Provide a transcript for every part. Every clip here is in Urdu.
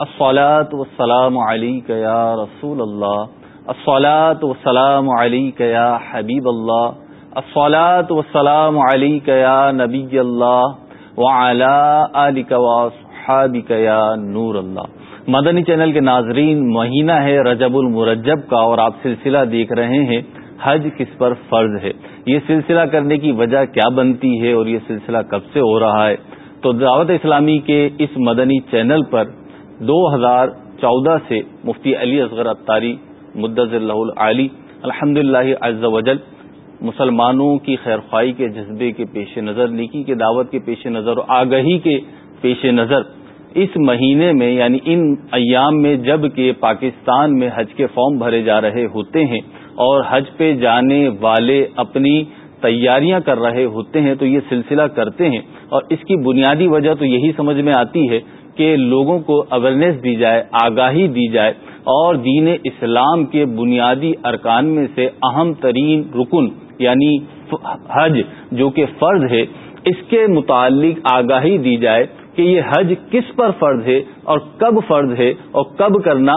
الصلاة والسلام عليك يا رسول الله. الصلاة والسلام عليك يا حبيب الله. الصلاة والسلام عليك يا نبي الله. وعلى آلك وصحابك يا نور الله. مدنی چینل کے ناظرین، مہینہ ہے رجب المرجب کا اور آپ سلسلہ دیکھ رہے ہیں حج کس پر فرض ہے. یہ سلسلہ کرنے کی وجہ کیا بنتی ہے اور یہ سلسلہ کب سے ہو رہا ہے؟ تو دعوت اسلامی کے اس مدنی چینل پر دو ہزار چودہ سے مفتی علی اصغر اتاری مدض اللہ علی الحمد للہ وجل، مسلمانوں کی خیرخوائی کے جذبے کے پیش نظر، نیکی کے دعوت کے پیش نظر اور آگہی کے پیش نظر اس مہینے میں یعنی ان ایام میں جبکہ پاکستان میں حج کے فارم بھرے جا رہے ہوتے ہیں اور حج پہ جانے والے اپنی تیاریاں کر رہے ہوتے ہیں تو یہ سلسلہ کرتے ہیں اور اس کی بنیادی وجہ تو یہی سمجھ میں آتی ہے کہ لوگوں کو اویئرنیس دی جائے، آگاہی دی جائے اور دین اسلام کے بنیادی ارکان میں سے اہم ترین رکن یعنی حج جو کہ فرض ہے، اس کے متعلق آگاہی دی جائے کہ یہ حج کس پر فرض ہے اور کب فرض ہے اور کب کرنا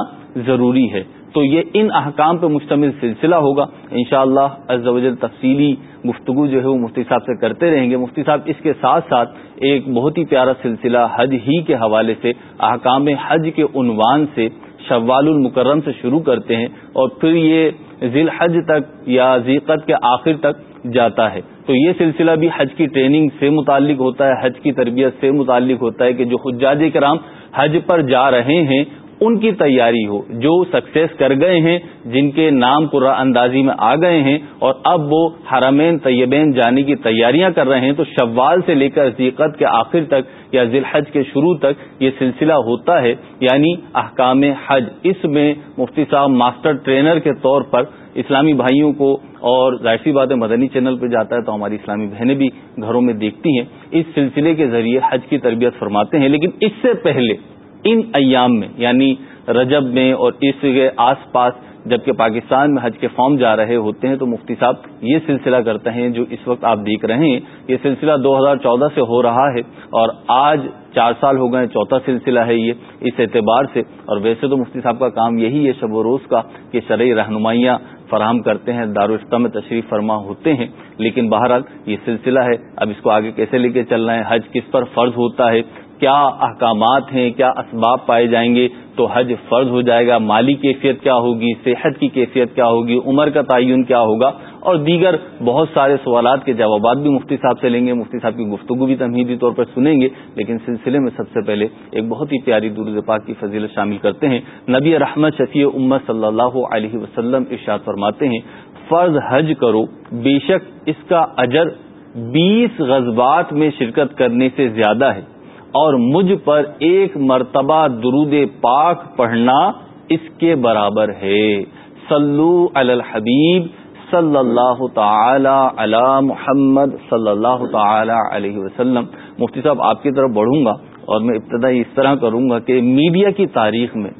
ضروری ہے۔ تو یہ ان احکام پہ مشتمل سلسلہ ہوگا۔ انشاءاللہ شاء اللہ تفصیلی گفتگو جو ہے وہ مفتی صاحب سے کرتے رہیں گے۔ مفتی صاحب، اس کے ساتھ ساتھ ایک بہت ہی پیارا سلسلہ حج ہی کے حوالے سے احکام حج کے عنوان سے شوال المکرم سے شروع کرتے ہیں اور پھر یہ ذیل حج تک یا ذیقت کے آخر تک جاتا ہے۔ تو یہ سلسلہ بھی حج کی ٹریننگ سے متعلق ہوتا ہے، حج کی تربیت سے متعلق ہوتا ہے کہ جو حجاج کرام حج پر جا رہے ہیں ان کی تیاری ہو، جو سکسیس کر گئے ہیں، جن کے نام قرآن اندازی میں آ گئے ہیں، اور اب وہ حرمین طیبین جانے کی تیاریاں کر رہے ہیں، تو شوال سے لے کر ذیقت کے آخر تک یا ذی الحج کے شروع تک یہ سلسلہ ہوتا ہے یعنی احکام حج۔ اس میں مفتی صاحب ماسٹر ٹرینر کے طور پر اسلامی بھائیوں کو اور ظاہر سی بات مدنی چینل پہ جاتا ہے تو ہماری اسلامی بہنیں بھی گھروں میں دیکھتی ہیں۔ اس سلسلے کے ذریعے حج کی تربیت فرماتے ہیں، لیکن اس سے پہلے ان ایام میں یعنی رجب میں اور اس کے آس پاس جبکہ پاکستان میں حج کے فارم جا رہے ہوتے ہیں، تو مفتی صاحب یہ سلسلہ کرتے ہیں جو اس وقت آپ دیکھ رہے ہیں۔ یہ سلسلہ دو ہزار چودہ سے ہو رہا ہے اور آج چار سال ہو گئے چوتھا سلسلہ ہے یہ اس اعتبار سے۔ اور ویسے تو مفتی صاحب کا کام یہی ہے، شب و روز کا، کہ شرعی رہنمائیاں فراہم کرتے ہیں دارالفتہ میں تشریف فرما ہوتے ہیں۔ لیکن بہرحال یہ سلسلہ ہے، اب اس کو آگے کیسے لے کے چلنا ہے حج کس پر فرض ہوتا ہے کیا احکامات ہیں، کیا اسباب پائے جائیں گے تو حج فرض ہو جائے گا۔ مالی کیفیت کیا ہوگی؟ صحت کی کیفیت کیا ہوگی؟ عمر کا تعین کیا ہوگا؟ اور دیگر بہت سارے سوالات کے جوابات بھی مفتی صاحب سے لیں گے۔ مفتی صاحب کی گفتگو بھی تمہیدی طور پر سنیں گے۔ لیکن سلسلے میں سب سے پہلے ایک بہت ہی پیاری درد پاک کی فضیلت شامل کرتے ہیں۔ نبی رحمت شفیع امت صلی اللہ علیہ وسلم ارشاد فرماتے ہیں، فرض حج کرو، بے شک اس کا اجر بیس غزبات میں شرکت کرنے سے زیادہ ہے۔ اور مجھ پر ایک مرتبہ درود پاک پڑھنا اس کے برابر ہے۔ صلو علی الحبیب صلی اللہ تعالی علی محمد صلی اللہ تعالی علیہ وسلم۔ مفتی صاحب، آپ کی طرف بڑھوں گا اور میں ابتدا اس طرح کروں گا کہ میڈیا کی تاریخ میں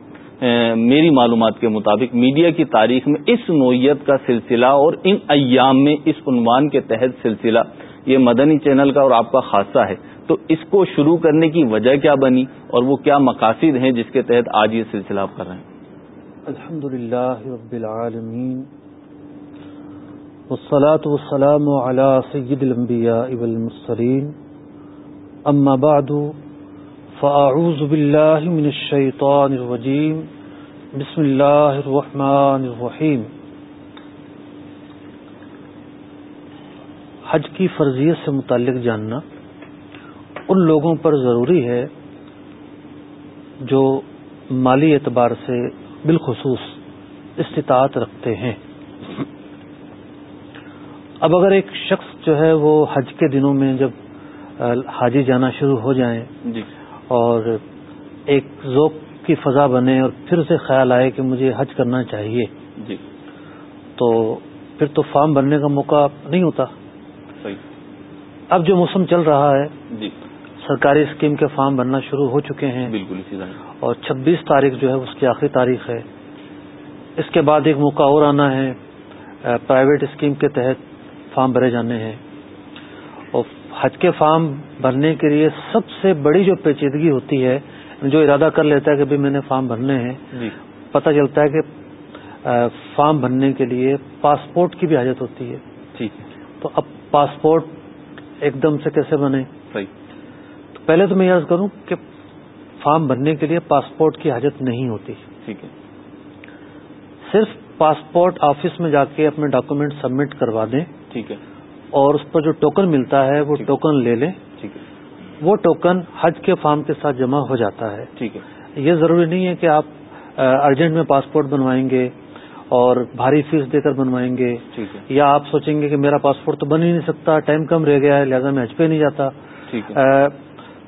میری معلومات کے مطابق میڈیا کی تاریخ میں اس نوعیت کا سلسلہ اور ان ایام میں اس عنوان کے تحت سلسلہ، یہ مدنی چینل کا اور آپ کا خاصہ ہے۔ تو اس کو شروع کرنے کی وجہ کیا بنی اور وہ کیا مقاصد ہیں جس کے تحت آج یہ سلسلہ آپ کر رہے ہیں؟ الحمد للہ رب العالمین والصلاة والسلام على سید الانبیاء والمرسلین. اما بعد، فاعوذ باللہ من الشیطان الرجیم. بسم اللہ الرحمن الرحیم. حج کی فرضیت سے متعلق جاننا ان لوگوں پر ضروری ہے جو مالی اعتبار سے بالخصوص استطاعت رکھتے ہیں۔ اب اگر ایک شخص جو ہے وہ حج کے دنوں میں جب حاجی جانا شروع ہو جائیں جی۔ اور ایک ذوق کی فضا بنے اور پھر سے خیال آئے کہ مجھے حج کرنا چاہیے جی۔ تو پھر تو فارم بننے کا موقع نہیں ہوتا۔ صحیح۔ اب جو موسم چل رہا ہے جی۔ سرکاری اسکیم کے فارم بننا شروع ہو چکے ہیں۔ بالکل اسی طرح۔ اور چھبیس تاریخ جو ہے اس کی آخری تاریخ ہے۔ اس کے بعد ایک موقع اور آنا ہے پرائیویٹ اسکیم کے تحت فارم بھرے جانے ہیں۔ اور حج کے فارم بھرنے کے لیے سب سے بڑی جو پیچیدگی ہوتی ہے جو ارادہ کر لیتا ہے کہ بھی میں نے فارم بھرنے ہیں جی۔ پتہ چلتا ہے کہ فارم بھرنے کے لیے پاسپورٹ کی بھی حاجت ہوتی ہے۔ ٹھیک ہے تو اب پاسپورٹ ایک دم سے کیسے بنے؟ صحیح۔ پہلے تو میں یہ عرض کروں کہ فارم بھرنے کے لیے پاسپورٹ کی حاجت نہیں ہوتی۔ ٹھیک ہے۔ صرف پاسپورٹ آفس میں جا کے اپنے ڈاکومنٹ سبمٹ کروا دیں ٹھیک ہے۔ اور اس پر جو ٹوکن ملتا ہے وہ۔ ٹوکن لے لیں۔ ٹھیک ہے۔ وہ ٹوکن حج کے فارم کے ساتھ جمع ہو جاتا ہے۔ ٹھیک ہے۔ یہ ضروری نہیں ہے کہ آپ ارجنٹ میں پاسپورٹ بنوائیں گے اور بھاری فیس دے کر بنوائیں گے۔ ٹھیک ہے۔ یا آپ سوچیں گے کہ میرا پاسپورٹ تو بن ہی نہیں سکتا ٹائم کم رہ گیا ہے لہذا میں حج پہ نہیں جاتا۔ ٹھیک ہے۔ آ،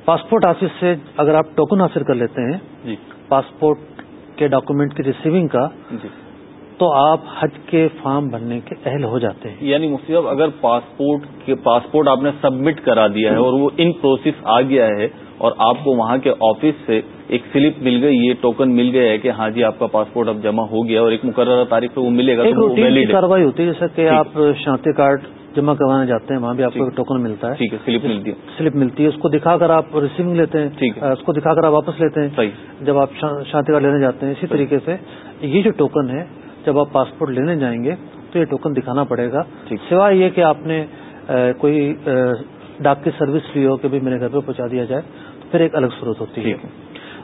پاسپورٹ آفس سے اگر آپ ٹوکن حاصل کر لیتے ہیں جی۔ پاسپورٹ کے ڈاکومنٹ کی ریسیونگ کا جی۔ تو آپ حج کے فارم بھرنے کے اہل ہو جاتے ہیں۔ یعنی مفتی صاحب اگر پاسپورٹ کے پاسپورٹ آپ نے سبمٹ کرا دیا ہے اور وہ ان پروسیس آ گیا ہے اور آپ کو وہاں کے آفس سے ایک سلپ مل گئی یہ ٹوکن مل گیا ہے کہ ہاں جی آپ کا پاسپورٹ اب جمع ہو گیا اور ایک مقررہ تاریخ پہ وہ ملے گا ایک روٹین کی کاروائی ہوتی ہے جیسا کہ۔ آپ شناختی کارڈ جمع کروانے جاتے ہیں وہاں بھی آپ کو ٹوکن ملتا ہے۔ سلپ ملتی ہے۔ سلپ ملتی ہے اس کو دکھا کر آپ ریسیونگ لیتے ہیں۔ اس کو دکھا کر آپ واپس لیتے ہیں۔ جب آپ شا- شناختی کارڈ لینے جاتے ہیں اسی طریقے سے یہ جو ٹوکن ہے جب آپ پاسپورٹ لینے جائیں گے تو یہ ٹوکن دکھانا پڑے گا۔ سوائے یہ کہ آپ نے کوئی ڈاک کی سروس لی ہو کہ بھی میرے گھر پہ پہنچا دیا جائے تو پھر ایک الگ صورت ہوتی ہے۔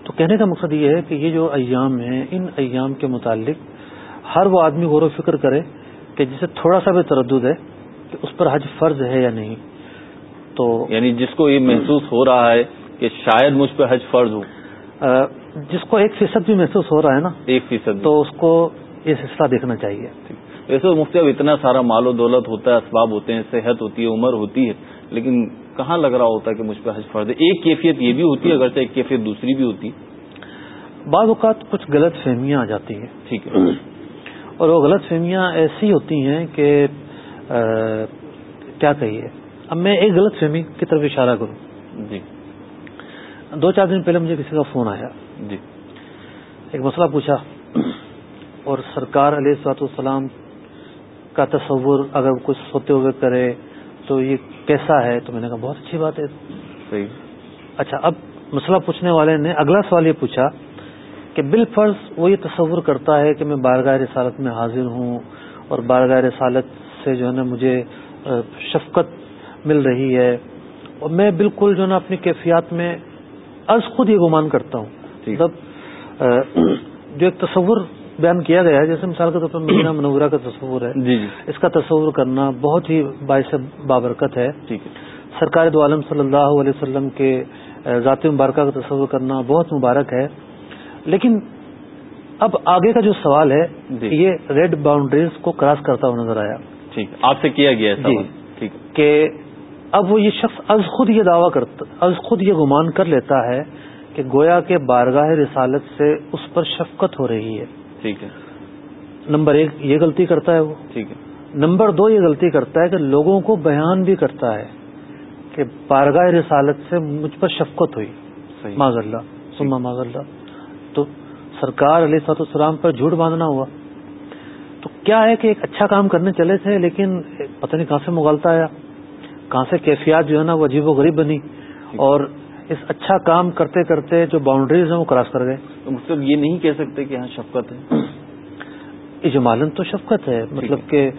تو کہنے کا مقصد یہ ہے کہ یہ جو ایام ہیں ان ایام کے متعلق ہر وہ آدمی غور و فکر کرے کہ جسے تھوڑا سا بھی تردد ہے کہ اس پر حج فرض ہے یا نہیں؟ تو یعنی جس کو یہ محسوس ہو رہا ہے کہ شاید مجھ پہ حج فرض ہو۔ جس کو ایک فیصد بھی محسوس ہو رہا ہے نا ایک فیصد تو اس کو یہ سلسلہ دیکھنا چاہیے۔ ویسے مفتی اب اتنا سارا مال و دولت ہوتا ہے اسباب ہوتے ہیں صحت ہوتی ہے عمر ہوتی ہے لیکن کہاں لگ رہا ہوتا ہے کہ مجھ پہ حج فرض ہے؟ ایک کیفیت یہ بھی ہوتی ہے اگرچہ ایک کیفیت دوسری بھی ہوتی۔ بعض اوقات کچھ غلط فہمیاں آ جاتی ہیں۔ ٹھیک ہے۔ اور وہ غلط فہمیاں ایسی ہوتی ہیں کہ کیا کہیے؟ اب میں ایک غلط فہمی کی طرف اشارہ کروں۔ جی۔ دو چار دن پہلے مجھے کسی کا فون آیا۔ جی۔ ایک مسئلہ پوچھا۔ اور سرکار علیہ السلاط والسلام کا تصور اگر کچھ سوتے ہوئے کرے تو یہ کیسا ہے؟ تو میں نے کہا بہت اچھی بات ہے۔ صحیح۔ اچھا اب مسئلہ پوچھنے والے نے اگلا سوال یہ پوچھا کہ بال فرض وہ یہ تصور کرتا ہے کہ میں بارگاہ رسالت میں حاضر ہوں اور بارگاہ رسالت سے جو ہے نا مجھے شفقت مل رہی ہے۔ اور میں بالکل جو ہے نا اپنی کیفیات میں از خود یہ گمان کرتا ہوں۔ مطلب جو ایک تصور بیان کیا گیا ہے جیسے مثال کے طور پر مدینہ منورہ کا تصور ہے۔ جی جی۔ اس کا تصور کرنا بہت ہی باعث بابرکت ہے۔ ٹھیک ہے۔ سرکار دو عالم صلی اللہ علیہ وسلم کے اہ، ذات مبارکہ کا تصور کرنا بہت مبارک ہے۔ لیکن اب آگے کا جو سوال ہے جی۔ یہ ریڈ باؤنڈریز کو کراس کرتا ہوا نظر آیا۔ ٹھیک آپ سے کیا گیا ہے جی۔ ٹھیک ہے۔ کہ اب وہ یہ شخص از خود یہ دعویٰ کرتا از خود یہ گمان کر لیتا ہے کہ گویا کے بارگاہ رسالت سے اس پر شفقت ہو رہی ہے۔ ٹھیک ہے۔ نمبر ایک یہ غلطی کرتا ہے وہ۔ ٹھیک ہے۔ نمبر دو یہ غلطی کرتا ہے کہ لوگوں کو بیان بھی کرتا ہے کہ بارگاہ رسالت سے مجھ پر شفقت ہوئی۔ معذ اللہ سما معذ اللہ۔ تو سرکار علیہ سات السلام پر جھوٹ باندھنا ہوا۔ تو کیا ہے کہ ایک اچھا کام کرنے چلے تھے لیکن پتہ نہیں کہاں سے مغالتا آیا کہاں سے کیفیات جو ہے نا وہ عجیب و غریب بنی اور اس اچھا کام کرتے کرتے جو باؤنڈریز ہیں وہ کراس کر گئے۔ تو مطلب یہ نہیں کہہ سکتے کہ یہاں شفقت ہے؟ اجمالن تو شفقت ہے مطلب کہ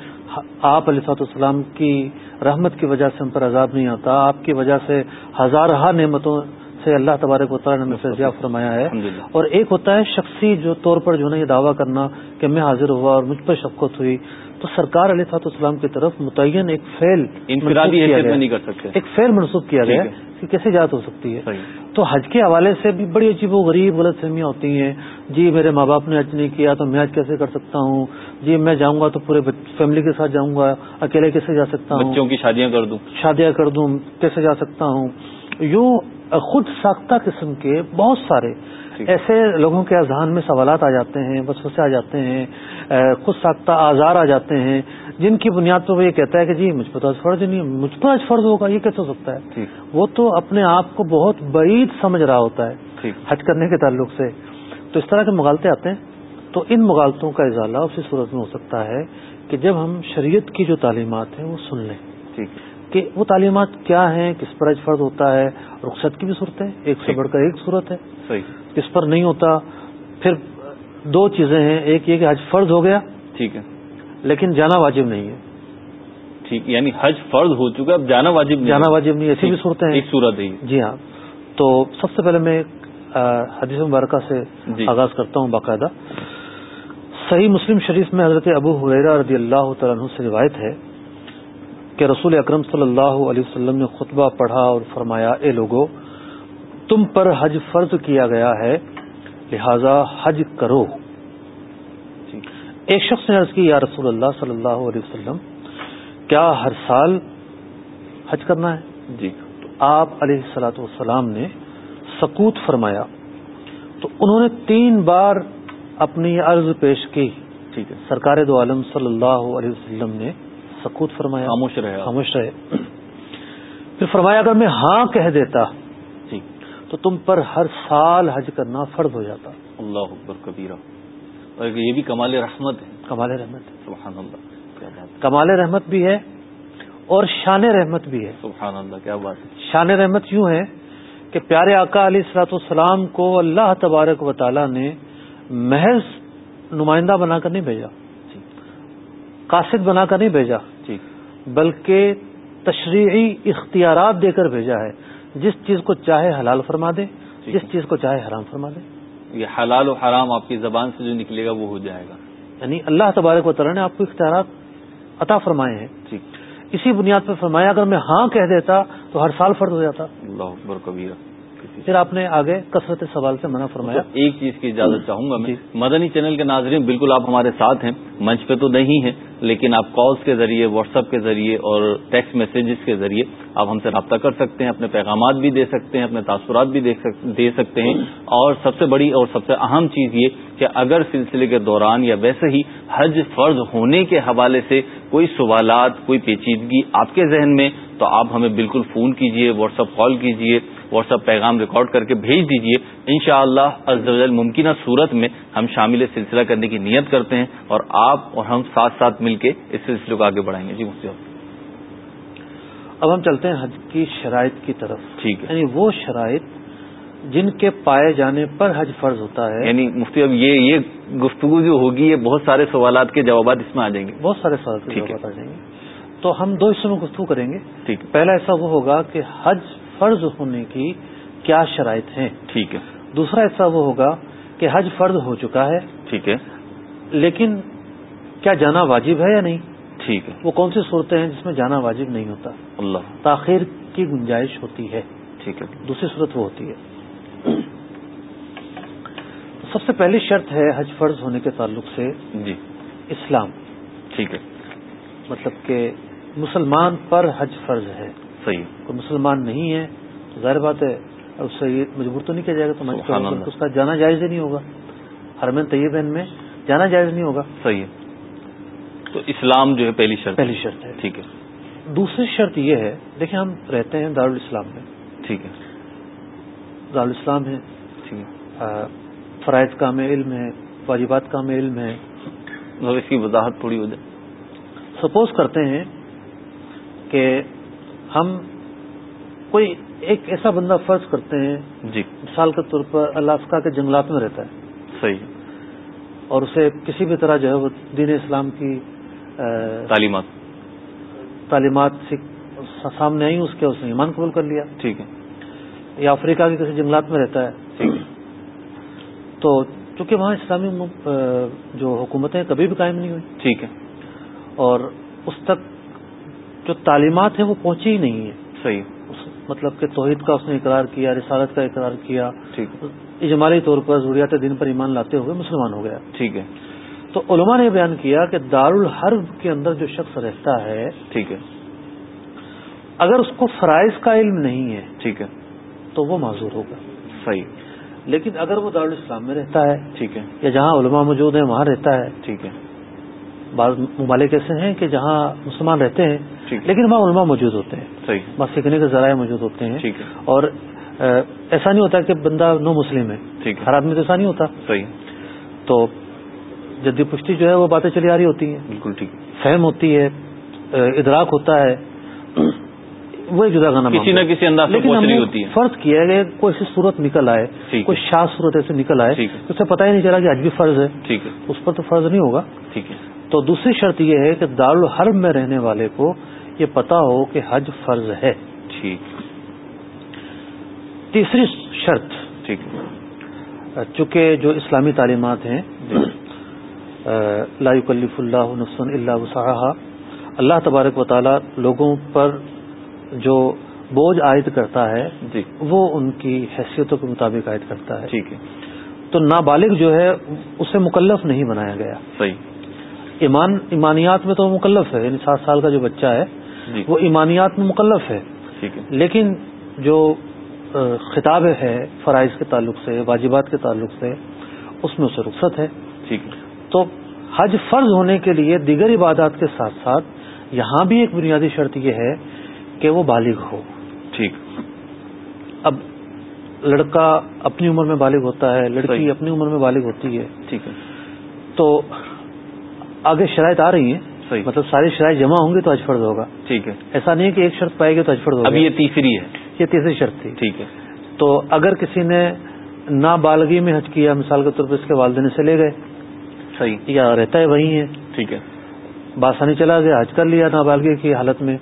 آپ علیہ صاحب السلام کی رحمت کی وجہ سے ہم پر عذاب نہیں آتا آپ کی وجہ سے ہزارہ نعمتوں سے اللہ تبارک و تعالیٰ نے فیضیا فرمایا ہے۔ اور ایک ہوتا ہے شخصی جو طور پر جو ہے نا یہ دعویٰ کرنا کہ میں حاضر ہوا اور مجھ پر شفقت ہوئی۔ تو سرکار علیہ صاحب السلام کی طرف متعین ایک فیل نہیں کر سکتے۔ ایک فیل منسوخ کیا گیا۔ کہ کیسے جات ہو سکتی ہے۔ تو حج کے حوالے سے بھی بڑی عجیب و غریب غلط فہمیاں ہوتی ہیں۔ جی میرے ماں باپ نے حج نہیں کیا تو میں حج کیسے کر سکتا ہوں؟ جی میں جاؤں گا تو پورے فیملی کے ساتھ جاؤں گا۔ اکیلے کیسے جا سکتا ہوں؟ بچوں کی شادیاں کر دوں۔ شادیاں کر دوں۔ کیسے جا سکتا ہوں؟ یوں خود ساختہ قسم کے بہت سارے۔ ایسے لوگوں کے اذہان میں سوالات آ جاتے ہیں وسوسے آ جاتے ہیں خود ساختہ آزار آ جاتے ہیں جن کی بنیاد پر وہ یہ کہتا ہے کہ جی مجھ پر فرض ہی نہیں ہے مجھ پر آج فرض ہوگا یہ کیسے ہو سکتا ہے؟ وہ تو اپنے آپ کو بہت بعید سمجھ رہا ہوتا ہے حج کرنے کے تعلق سے۔ تو اس طرح کے مغالطے آتے ہیں تو ان مغالطوں کا ازالہ اسی صورت میں ہو سکتا ہے کہ جب ہم شریعت کی جو تعلیمات ہیں وہ سن لیں۔ ٹھیک۔ کہ وہ تعلیمات کیا ہیں کس پر فرض ہوتا ہے رخصت کی بھی صورت ہے ایک سے بڑھ کر ایک صورت ہے۔ صحیح. کس پر نہیں ہوتا پھر دو چیزیں ہیں۔ ایک یہ کہ حج فرض ہو گیا ٹھیک ہے۔ لیکن جانا واجب نہیں ہے۔ ٹھیک یعنی حج فرض ہو چکا اب جانا واجب نہیں جانا واجب نہیں ایسی بھی صورتیں ہیں۔ ایک صورت ہے جی ہاں۔ تو سب سے پہلے میں حدیث مبارکہ سے جی۔ آغاز کرتا ہوں باقاعدہ۔ صحیح مسلم شریف میں حضرت ابو حریرہ رضی اللہ تعالیٰ عنہ سے روایت ہے کہ رسول اکرم صلی اللہ علیہ وسلم نے خطبہ پڑھا اور فرمایا، اے لوگو، تم پر حج فرض کیا گیا ہے، لہذا حج کرو. ایک شخص نے عرض کی، یا رسول اللہ صلی اللہ علیہ وسلم، کیا ہر سال حج کرنا ہے؟ جی. تو آپ علیہ السلاۃ والسلام نے سکوت فرمایا. تو انہوں نے تین بار اپنی عرض پیش کی. ٹھیک ہے. سرکار دو عالم صلی اللہ علیہ وسلم نے سکوت فرمایا خاموش رہے۔ خاموش رہے۔ پھر فرمایا اگر میں ہاں کہہ دیتا جی۔ تو تم پر ہر سال حج کرنا فرض ہو جاتا۔ اللہ اکبر کبیرہ۔ اور یہ بھی کمال رحمت ہے۔ کمال رحمت سبحان اللہ کیا بات ہے۔ کمال رحمت بھی ہے اور شان رحمت بھی ہے۔ سبحان اللہ کیا بات ہے۔ شان رحمت یوں ہے کہ پیارے آقا علیہ السلاۃ والسلام کو اللہ تبارک و تعالی نے محض نمائندہ بنا کر نہیں بھیجا۔ جی۔ قاصد بنا کر نہیں بھیجا۔ بلکہ تشریعی اختیارات دے کر بھیجا ہے۔ جس چیز کو چاہے حلال فرما دے۔ جس چیز کو چاہے حرام فرما دے۔ یہ حلال و حرام آپ کی زبان سے جو نکلے گا وہ ہو جائے گا۔ یعنی اللہ تبارک و تعالیٰ نے آپ کو اختیارات عطا فرمائے ہیں۔ ٹھیک۔ اسی بنیاد پر فرمایا اگر میں ہاں کہہ دیتا تو ہر سال فرض ہو جاتا۔ اللہ اکبر کبیرہ۔ پھر آپ نے آگے کثرت سوال سے منع فرمایا۔ ایک چیز کی اجازت چاہوں گا میں۔ مدنی چینل کے ناظرین، بالکل آپ ہمارے ساتھ ہیں۔ منچ پہ تو نہیں ہیں، لیکن آپ کالز کے ذریعے واٹس ایپ کے ذریعے اور ٹیکسٹ میسیجز کے ذریعے آپ ہم سے رابطہ کر سکتے ہیں، اپنے پیغامات بھی دے سکتے ہیں، اپنے تاثرات بھی دے سکتے ہیں۔ اور سب سے بڑی اور سب سے اہم چیز یہ کہ اگر سلسلے کے دوران یا ویسے ہی حج فرض ہونے کے حوالے سے کوئی سوالات، کوئی پیچیدگی آپ کے ذہن میں، تو آپ ہمیں بالکل فون کیجیے واٹس ایپ کال کیجیے۔ واٹس ایپ پیغام ریکارڈ کر کے بھیج دیجیے۔ انشاءاللہ شاء اللہ ممکنہ صورت میں ہم شامل سلسلہ کرنے کی نیت کرتے ہیں اور آپ اور ہم ساتھ ساتھ مل کے اس سلسلے کو آگے بڑھائیں گے۔ جی مفتی اب ہم چلتے ہیں حج کی شرائط کی طرف۔ ٹھیک ہے۔ یعنی وہ شرائط جن کے پائے جانے پر حج فرض ہوتا ہے۔ یعنی مفتی اب یہ یہ گفتگو جو ہوگی یہ بہت سارے سوالات کے جوابات اس میں آ جائیں گے۔ بہت سارے سوال کے۔ جوابات آ جائیں گے۔ تو ہم دو حصوں میں گفتگو کریں گے۔ ٹھیک۔ پہلا حصہ وہ ہوگا کہ حج فرض ہونے کی کیا شرائط ہیں؟ ٹھیک ہے۔ دوسرا حصہ وہ ہوگا کہ حج فرض ہو چکا ہے۔ ٹھیک ہے۔ لیکن کیا جانا واجب ہے یا نہیں؟ ٹھیک ہے۔ وہ کون سی صورتیں ہیں جس میں جانا واجب نہیں ہوتا؟ اللہ۔ تاخیر کی گنجائش ہوتی ہے۔ ٹھیک ہے۔ دوسری صورت وہ ہوتی ہے۔ سب سے پہلی شرط ہے حج فرض ہونے کے تعلق سے جی۔ اسلام۔ ٹھیک ہے۔ مطلب کہ مسلمان پر حج فرض ہے۔ صحیح. کوئی مسلمان نہیں ہے تو ظاہر بات ہے اب اس سے یہ مجبور تو نہیں کیا جائے گا تو اس کا جانا جائز ہی نہیں ہوگا۔ حرمین طیبین میں جانا جائز نہیں ہوگا۔ صحیح. ہے تو اسلام جو ہے پہلی شرط پہلی شرط ہے۔ ٹھیک ہے۔ دوسری شرط یہ ہے دیکھیں ہم رہتے ہیں دارالاسلام میں۔ ٹھیک ہے۔ دارالاسلام ہے۔ ٹھیک ہے۔ فرائض کا ہمیں علم ہے واجبات کا ہمیں علم ہے۔ مطلب اس کی وضاحت تھوڑی ہو جائے۔ سپوز کرتے ہیں کہ ہم کوئی ایک ایسا بندہ فرض کرتے ہیں جی۔ مثال کے طور پر الاسکا کے جنگلات میں رہتا ہے۔ صحیح۔ اور اسے کسی بھی طرح جو ہے وہ دین اسلام کی تعلیمات۔ تعلیمات سامنے آئی اس کے اس نے ایمان قبول کر لیا۔ ٹھیک ہے۔ یا افریقہ کے کسی جنگلات میں رہتا ہے۔ ٹھیک ہے تو چونکہ وہاں اسلامی جو حکومتیں کبھی بھی قائم نہیں ہوئی۔ ٹھیک ہے۔ اور اس تک جو تعلیمات ہیں وہ پہنچی ہی نہیں ہے صحیح۔ مطلب کہ توحید کا اس نے اقرار کیا رسالت کا اقرار کیا۔ اجمالی طور پر ضروریات دین پر ایمان لاتے ہوئے مسلمان ہو گیا۔ ٹھیک ہے۔ تو علماء نے بیان کیا کہ دارالحرب کے اندر جو شخص رہتا ہے ٹھیک ہے۔ اگر اس کو فرائض کا علم نہیں ہے ٹھیک ہے۔ تو وہ معذور ہوگا۔ صحیح۔ لیکن اگر وہ دارالاسلام میں رہتا ہے ٹھیک ہے۔ یا جہاں علماء موجود ہیں وہاں رہتا ہے۔ ٹھیک ہے۔ بعض ممالک ایسے ہیں کہ جہاں مسلمان رہتے ہیں لیکن وہاں علماء موجود ہوتے ہیں۔ صحیح۔ وہاں سیکھنے کے ذرائع موجود ہوتے ہیں۔ اور ایسا نہیں ہوتا کہ بندہ نو مسلم ہے۔ ہر آدمی تو ایسا نہیں ہوتا۔ صحیح۔ تو جدید پشتی جو ہے وہ باتیں چلی آ رہی ہوتی ہیں۔ بالکل ٹھیک۔ فہم ہوتی ہے ادراک ہوتا ہے۔ وہ جدا گانا کسی نہ کسی انداز سے پہنچ رہی ہوتی ہے۔ فرض کیا ہے کہ کوئی ایسی صورت نکل آئے کوئی۔ شاہ صورت ایسے نکل آئے۔ تو اسے پتہ ہی نہیں چلا کہ آج بھی فرض ہے۔ ٹھیک ہے۔ اس پر تو فرض نہیں ہوگا۔ ٹھیک ہے۔ تو دوسری شرط یہ ہے کہ دارالحرم میں رہنے والے کو یہ پتا ہو کہ حج فرض ہے۔ ٹھیک۔ تیسری شرط۔ ٹھیک۔ چونکہ جو اسلامی تعلیمات ہیں جی۔ لا یکلف اللہ نفسا الا وسعها اللہ تبارک و تعالی لوگوں پر جو بوجھ عائد کرتا ہے جی۔ وہ ان کی حیثیتوں کے مطابق عائد کرتا ہے۔ ٹھیک ہے۔ تو نابالغ جو ہے اسے مکلف نہیں بنایا گیا۔ صحیح۔ ایمان ایمانیات میں تو مکلف ہے یعنی سات سال کا جو بچہ ہے وہ ایمانیات میں مکلف ہے۔ لیکن جو خطاب ہے فرائض کے تعلق سے واجبات کے تعلق سے اس میں اسے رخصت ہے۔ تو حج فرض ہونے کے لیے دیگر عبادات کے ساتھ ساتھ یہاں بھی ایک بنیادی شرط یہ ہے کہ وہ بالغ ہو۔ ٹھیک۔ اب لڑکا اپنی عمر میں بالغ ہوتا ہے لڑکی۔ اپنی عمر میں بالغ ہوتی ہے۔ ٹھیک ہے۔ تو آگے شرائط آ رہی ہیں۔ صحیح. مطلب ساری شرائط جمع ہوں گی تو حج فرض ہوگا. ٹھیک ہے. ایسا نہیں ہے کہ ایک شرط پائے گی تو حج فرض ہوگا. اب یہ تیسری ہے. یہ تیسری شرط تھی. ٹھیک ہے. تو اگر کسی نے نابالغی میں حج کیا مثال کے طور پر اس کے والدین سے لے گئے صحیح. یا رہتا ہے وہی ہے ٹھیک ہے. بآسانی چلا گیا حج کر لیا نابالغی کی حالت میں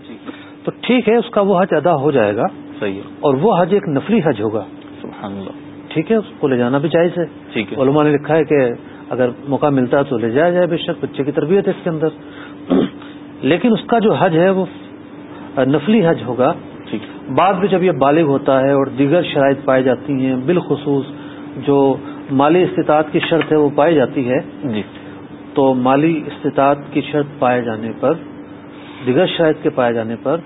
تو ٹھیک ہے اس کا وہ حج ادا ہو جائے گا صحیح ہے. اور وہ حج ایک نفلی حج ہوگا۔ سبحان اللہ. ٹھیک ہے اس کو لے جانا بھی جائز ہے۔ ٹھیک ہے. علماء نے لکھا ہے کہ اگر موقع ملتا ہے تو لے جایا جائے بے شک بچے کی تربیت ہے اس کے اندر۔ لیکن اس کا جو حج ہے وہ نفلی حج ہوگا۔ ٹھیک بعد میں جب یہ بالغ ہوتا ہے اور دیگر شرائط پائی جاتی ہیں بالخصوص جو مالی استطاعت کی شرط ہے وہ پائی جاتی ہے۔ جی۔ تو مالی استطاعت کی شرط پائے جانے پر دیگر شرائط کے پائے جانے پر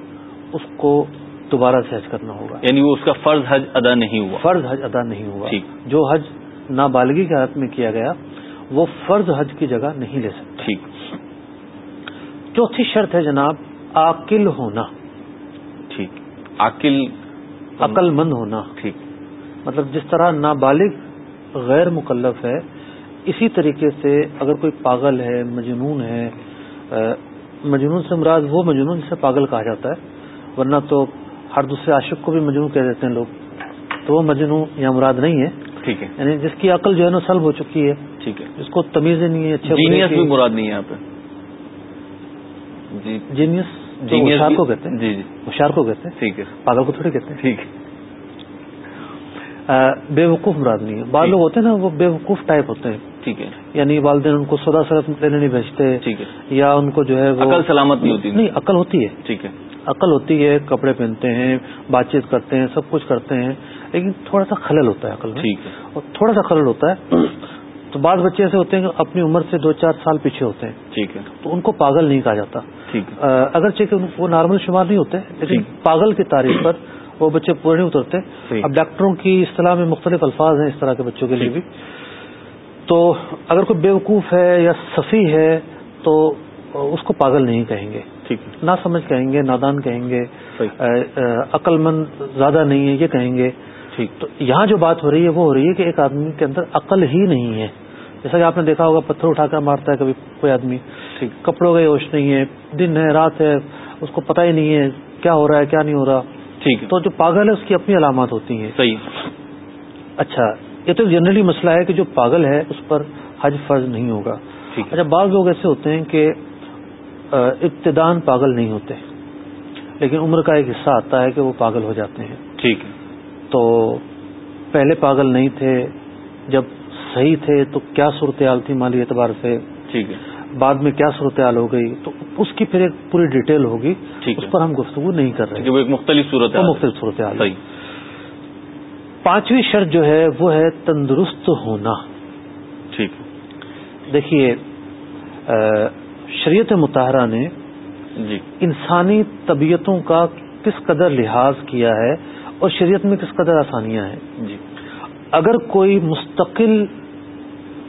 اس کو دوبارہ سے حج کرنا ہوگا۔ یعنی وہ اس کا فرض حج ادا نہیں ہوا۔ فرض حج ادا نہیں ہوا۔ جو حج نابالغی کے حالت میں کیا گیا وہ فرض حج کی جگہ نہیں لے سکتا۔ ٹھیک۔ چوتھی شرط ہے جناب عاقل ہونا۔ ٹھیک۔ عقل عقل مند ہونا۔ ٹھیک۔ مطلب جس طرح نابالغ غیر مکلف ہے اسی طریقے سے اگر کوئی پاگل ہے مجنون ہے مجنون سے مراد وہ مجنون جسے پاگل کہا جاتا ہے ورنہ تو ہر دوسرے عاشق کو بھی مجنون کہہ دیتے ہیں لوگ۔ تو وہ مجنون یا مراد نہیں ہے۔ ٹھیک ہے۔ یعنی جس کی عقل جو ہے نا سلب ہو چکی ہے ٹھیک ہے۔ جس کو تمیز ہی نہیں ہے۔ بھی مراد نہیں ہے یہاں پہ۔ جی. جینیس جینیس کو کہتے ہیں؟ جی جی. ہوشیار کو کہتے ہیں؟ ٹھیک ہے. پاگل کو تھوڑی کہتے ہیں؟ ٹھیک ہے. بے وقوف مراد نہیں ہے۔ بعض۔ لوگ ہوتے ہیں نا وہ بے وقوف ٹائپ ہوتے ہیں۔ ٹھیک ہے. یعنی والدین ان کو سودا سرف لینے نہیں بھیجتے ٹھیک ہے. یا ان کو جو ہے وہ عقل سلامت نہیں ہوتی. نہیں عقل ہوتی ہے۔ ٹھیک ہے. عقل ہوتی ہے کپڑے پہنتے ہیں بات چیت کرتے ہیں سب کچھ کرتے ہیں لیکن تھوڑا سا خلل ہوتا ہے عقل میں۔ ٹھیک ہے. اور تھوڑا سا خلل ہوتا ہے۔ تو بعض بچے ایسے ہوتے ہیں کہ اپنی عمر سے دو چار سال پیچھے ہوتے ہیں۔ ٹھیک ہے۔ تو ان کو پاگل نہیں کہا جاتا۔ ٹھیک ہے۔ اگرچہ کہ ان- وہ نارمل شمار نہیں ہوتے لیکن۔ پاگل کی تعریف پر وہ بچے پورے نہیں اترتے۔ اب ڈاکٹروں کی اصطلاح میں مختلف الفاظ ہیں اس طرح کے بچوں کے لیے بھی۔ تو اگر کوئی بیوقوف ہے یا صفی ہے تو اس کو پاگل نہیں کہیں گے۔ ٹھیک۔ نہ سمجھ کہیں گے نادان کہیں گے۔ عقل مند زیادہ نہیں ہے یہ کہیں گے۔ ٹھیک۔ تو یہاں جو بات ہو رہی ہے وہ ہو رہی ہے کہ ایک آدمی کے اندر عقل ہی نہیں ہے۔ جیسا کہ آپ نے دیکھا ہوگا پتھر اٹھا کر مارتا ہے کبھی کوئی آدمی۔ کپڑوں کا ہوش نہیں ہے دن ہے رات ہے اس کو پتہ ہی نہیں ہے کیا ہو رہا ہے کیا نہیں ہو رہا۔ ٹھیک تو جو پاگل ہے اس کی اپنی علامات ہوتی ہیں۔ صحیح۔ اچھا یہ تو جنرلی مسئلہ ہے کہ جو پاگل ہے اس پر حج فرض نہیں ہوگا۔ اچھا بعض لوگ ایسے ہوتے ہیں کہ ابتدان پاگل نہیں ہوتے۔ لیکن عمر کا ایک حصہ آتا ہے کہ وہ پاگل ہو جاتے ہیں۔ ٹھیک تو پہلے پاگل نہیں تھے جب صحیح تھے تو کیا صورتحال تھی مالی اعتبار سے؟ ٹھیک ہے۔ بعد میں کیا صورتحال ہو گئی؟ تو اس کی پھر ایک پوری ڈیٹیل ہوگی۔ اس پر ہم گفتگو نہیں کر رہے۔ وہ ایک مختلف صورت مختلف صورتحال پانچویں شرط جو ہے وہ ہے تندرست ہونا۔ ٹھیک۔ دیکھیے شریعت مطالعہ نے جی۔ انسانی طبیعتوں کا کس قدر لحاظ کیا ہے اور شریعت میں کس قدر آسانیاں ہیں۔ جی۔ اگر کوئی مستقل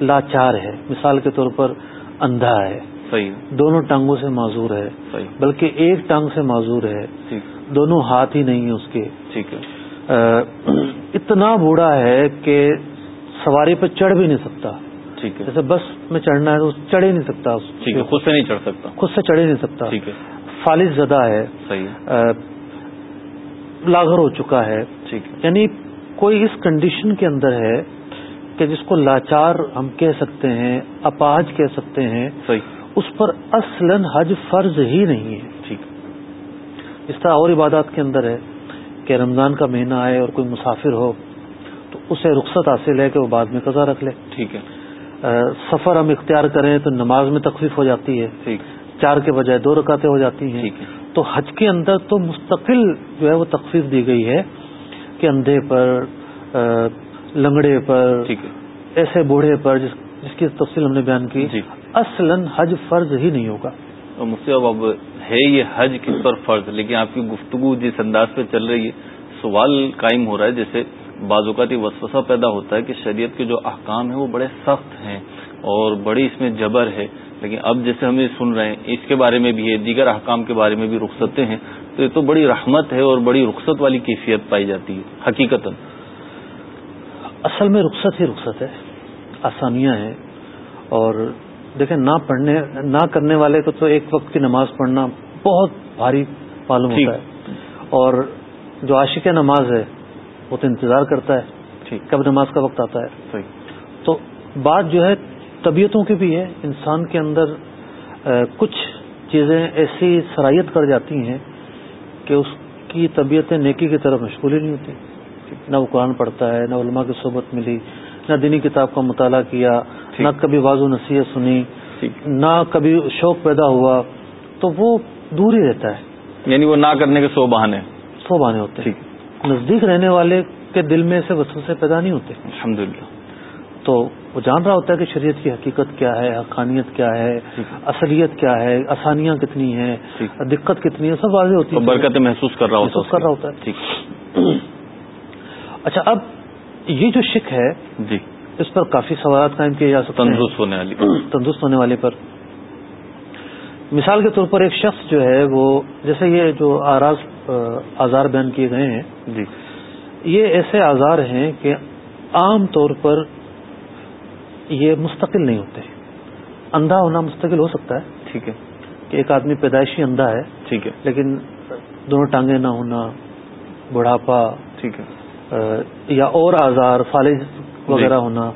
لاچار ہے۔ مثال کے طور پر اندھا ہے۔ صحیح۔ دونوں ٹانگوں سے معذور ہے۔ صحیح۔ بلکہ ایک ٹانگ سے معذور ہے۔ دونوں ہاتھ ہی نہیں ہیں اس کے۔ ٹھیک ہے۔ اتنا بوڑھا ہے کہ سواری پہ چڑھ بھی نہیں سکتا۔ ٹھیک ہے۔ جیسے بس میں چڑھنا ہے تو چڑھ ہی نہیں سکتا۔ خود سے نہیں چڑھ سکتا۔ خود سے چڑھ ہی نہیں سکتا۔ ٹھیک ہے۔ فالج زدہ ہے۔ صحیح۔ لاغر ہو چکا ہے۔ ٹھیک ہے۔ یعنی کوئی اس کنڈیشن کے اندر ہے کہ جس کو لاچار ہم کہہ سکتے ہیں اپاج کہہ سکتے ہیں صحیح۔ اس پر اصلاً حج فرض ہی نہیں ہے۔ ٹھیک۔ اس طرح اور عبادات کے اندر ہے کہ رمضان کا مہینہ آئے اور کوئی مسافر ہو تو اسے رخصت حاصل ہے کہ وہ بعد میں قضا رکھ لے۔ ٹھیک ہے۔ سفر ہم اختیار کریں تو نماز میں تخفیف ہو جاتی ہے۔ ٹھیک۔ چار کے بجائے دو رکعتیں ہو جاتی ہیں۔ تو حج کے اندر تو مستقل جو ہے وہ تخفیف دی گئی ہے کہ اندھے پر لنگڑے پر ایسے بوڑھے پر جس جس کی تفصیل ہم نے بیان کی جی۔ اصلاً حج فرض ہی نہیں ہوگا۔ مفتی اب ہے یہ حج کس پر فرض؟ لیکن آپ کی گفتگو جس انداز پہ چل رہی ہے سوال قائم ہو رہا ہے۔ جیسے بعض اوقات یہ وسوسہ پیدا ہوتا ہے کہ شریعت کے جو احکام ہیں وہ بڑے سخت ہیں اور بڑی اس میں جبر ہے۔ لیکن اب جیسے ہم یہ سن رہے ہیں اس کے بارے میں بھی ہے دیگر احکام کے بارے میں بھی رخصتیں ہیں۔ تو یہ تو بڑی رحمت ہے اور بڑی رخصت والی کیفیت پائی جاتی ہے حقیقت اصل میں رخصت ہی رخصت ہے آسانیاں ہیں۔ اور دیکھیں نہ پڑھنے نہ کرنے والے کو تو ایک وقت کی نماز پڑھنا بہت بھاری معلوم ہوتا ہے۔ اور جو عاشق نماز ہے وہ تو انتظار کرتا ہے۔ کب نماز کا وقت آتا ہے۔ تو بات جو ہے طبیعتوں کی بھی ہے۔ انسان کے اندر کچھ چیزیں ایسی صلاحیت کر جاتی ہیں کہ اس کی طبیعتیں نیکی کی طرف مشغول ہی نہیں ہوتی۔ نہ وہ قرآن پڑھتا ہے نہ علماء کی صحبت ملی نہ دینی کتاب کا مطالعہ کیا نہ کبھی بازو نصیحت سنی نہ کبھی شوق پیدا ہوا تو وہ دور ہی رہتا ہے۔ یعنی وہ نہ کرنے کے سو بہانے۔ سو بہانے ہوتے ہیں۔ نزدیک رہنے والے کے دل میں سے وسوسے پیدا نہیں ہوتے۔ الحمد تو وہ جان رہا ہوتا ہے کہ شریعت کی حقیقت کیا ہے حقانیت کیا ہے اصلیت کیا ہے آسانیاں کتنی ہیں دقت کتنی ہے سب واضح ہوتی ہے برکت محسوس کر رہا ہوتا محسوس کر رہا ہوتا ہے۔ اچھا اب یہ جو شک ہے جی۔ اس پر کافی سوالات قائم کیے جا سکتے تندرست ہونے والی۔ تندرست ہونے والے پر۔ مثال کے طور پر ایک شخص جو ہے وہ جیسے یہ جو آراز آزار بیان کیے گئے ہیں۔ جی۔ یہ ایسے آزار ہیں کہ عام طور پر یہ مستقل نہیں ہوتے۔ اندھا ہونا مستقل ہو سکتا ہے۔ ٹھیک ہے۔ کہ ایک آدمی پیدائشی اندھا ہے ٹھیک ہے۔ لیکن دونوں ٹانگیں نہ ہونا بڑھاپا۔ ٹھیک ہے۔ یا اور آزار فالج وغیرہ جی۔ ہونا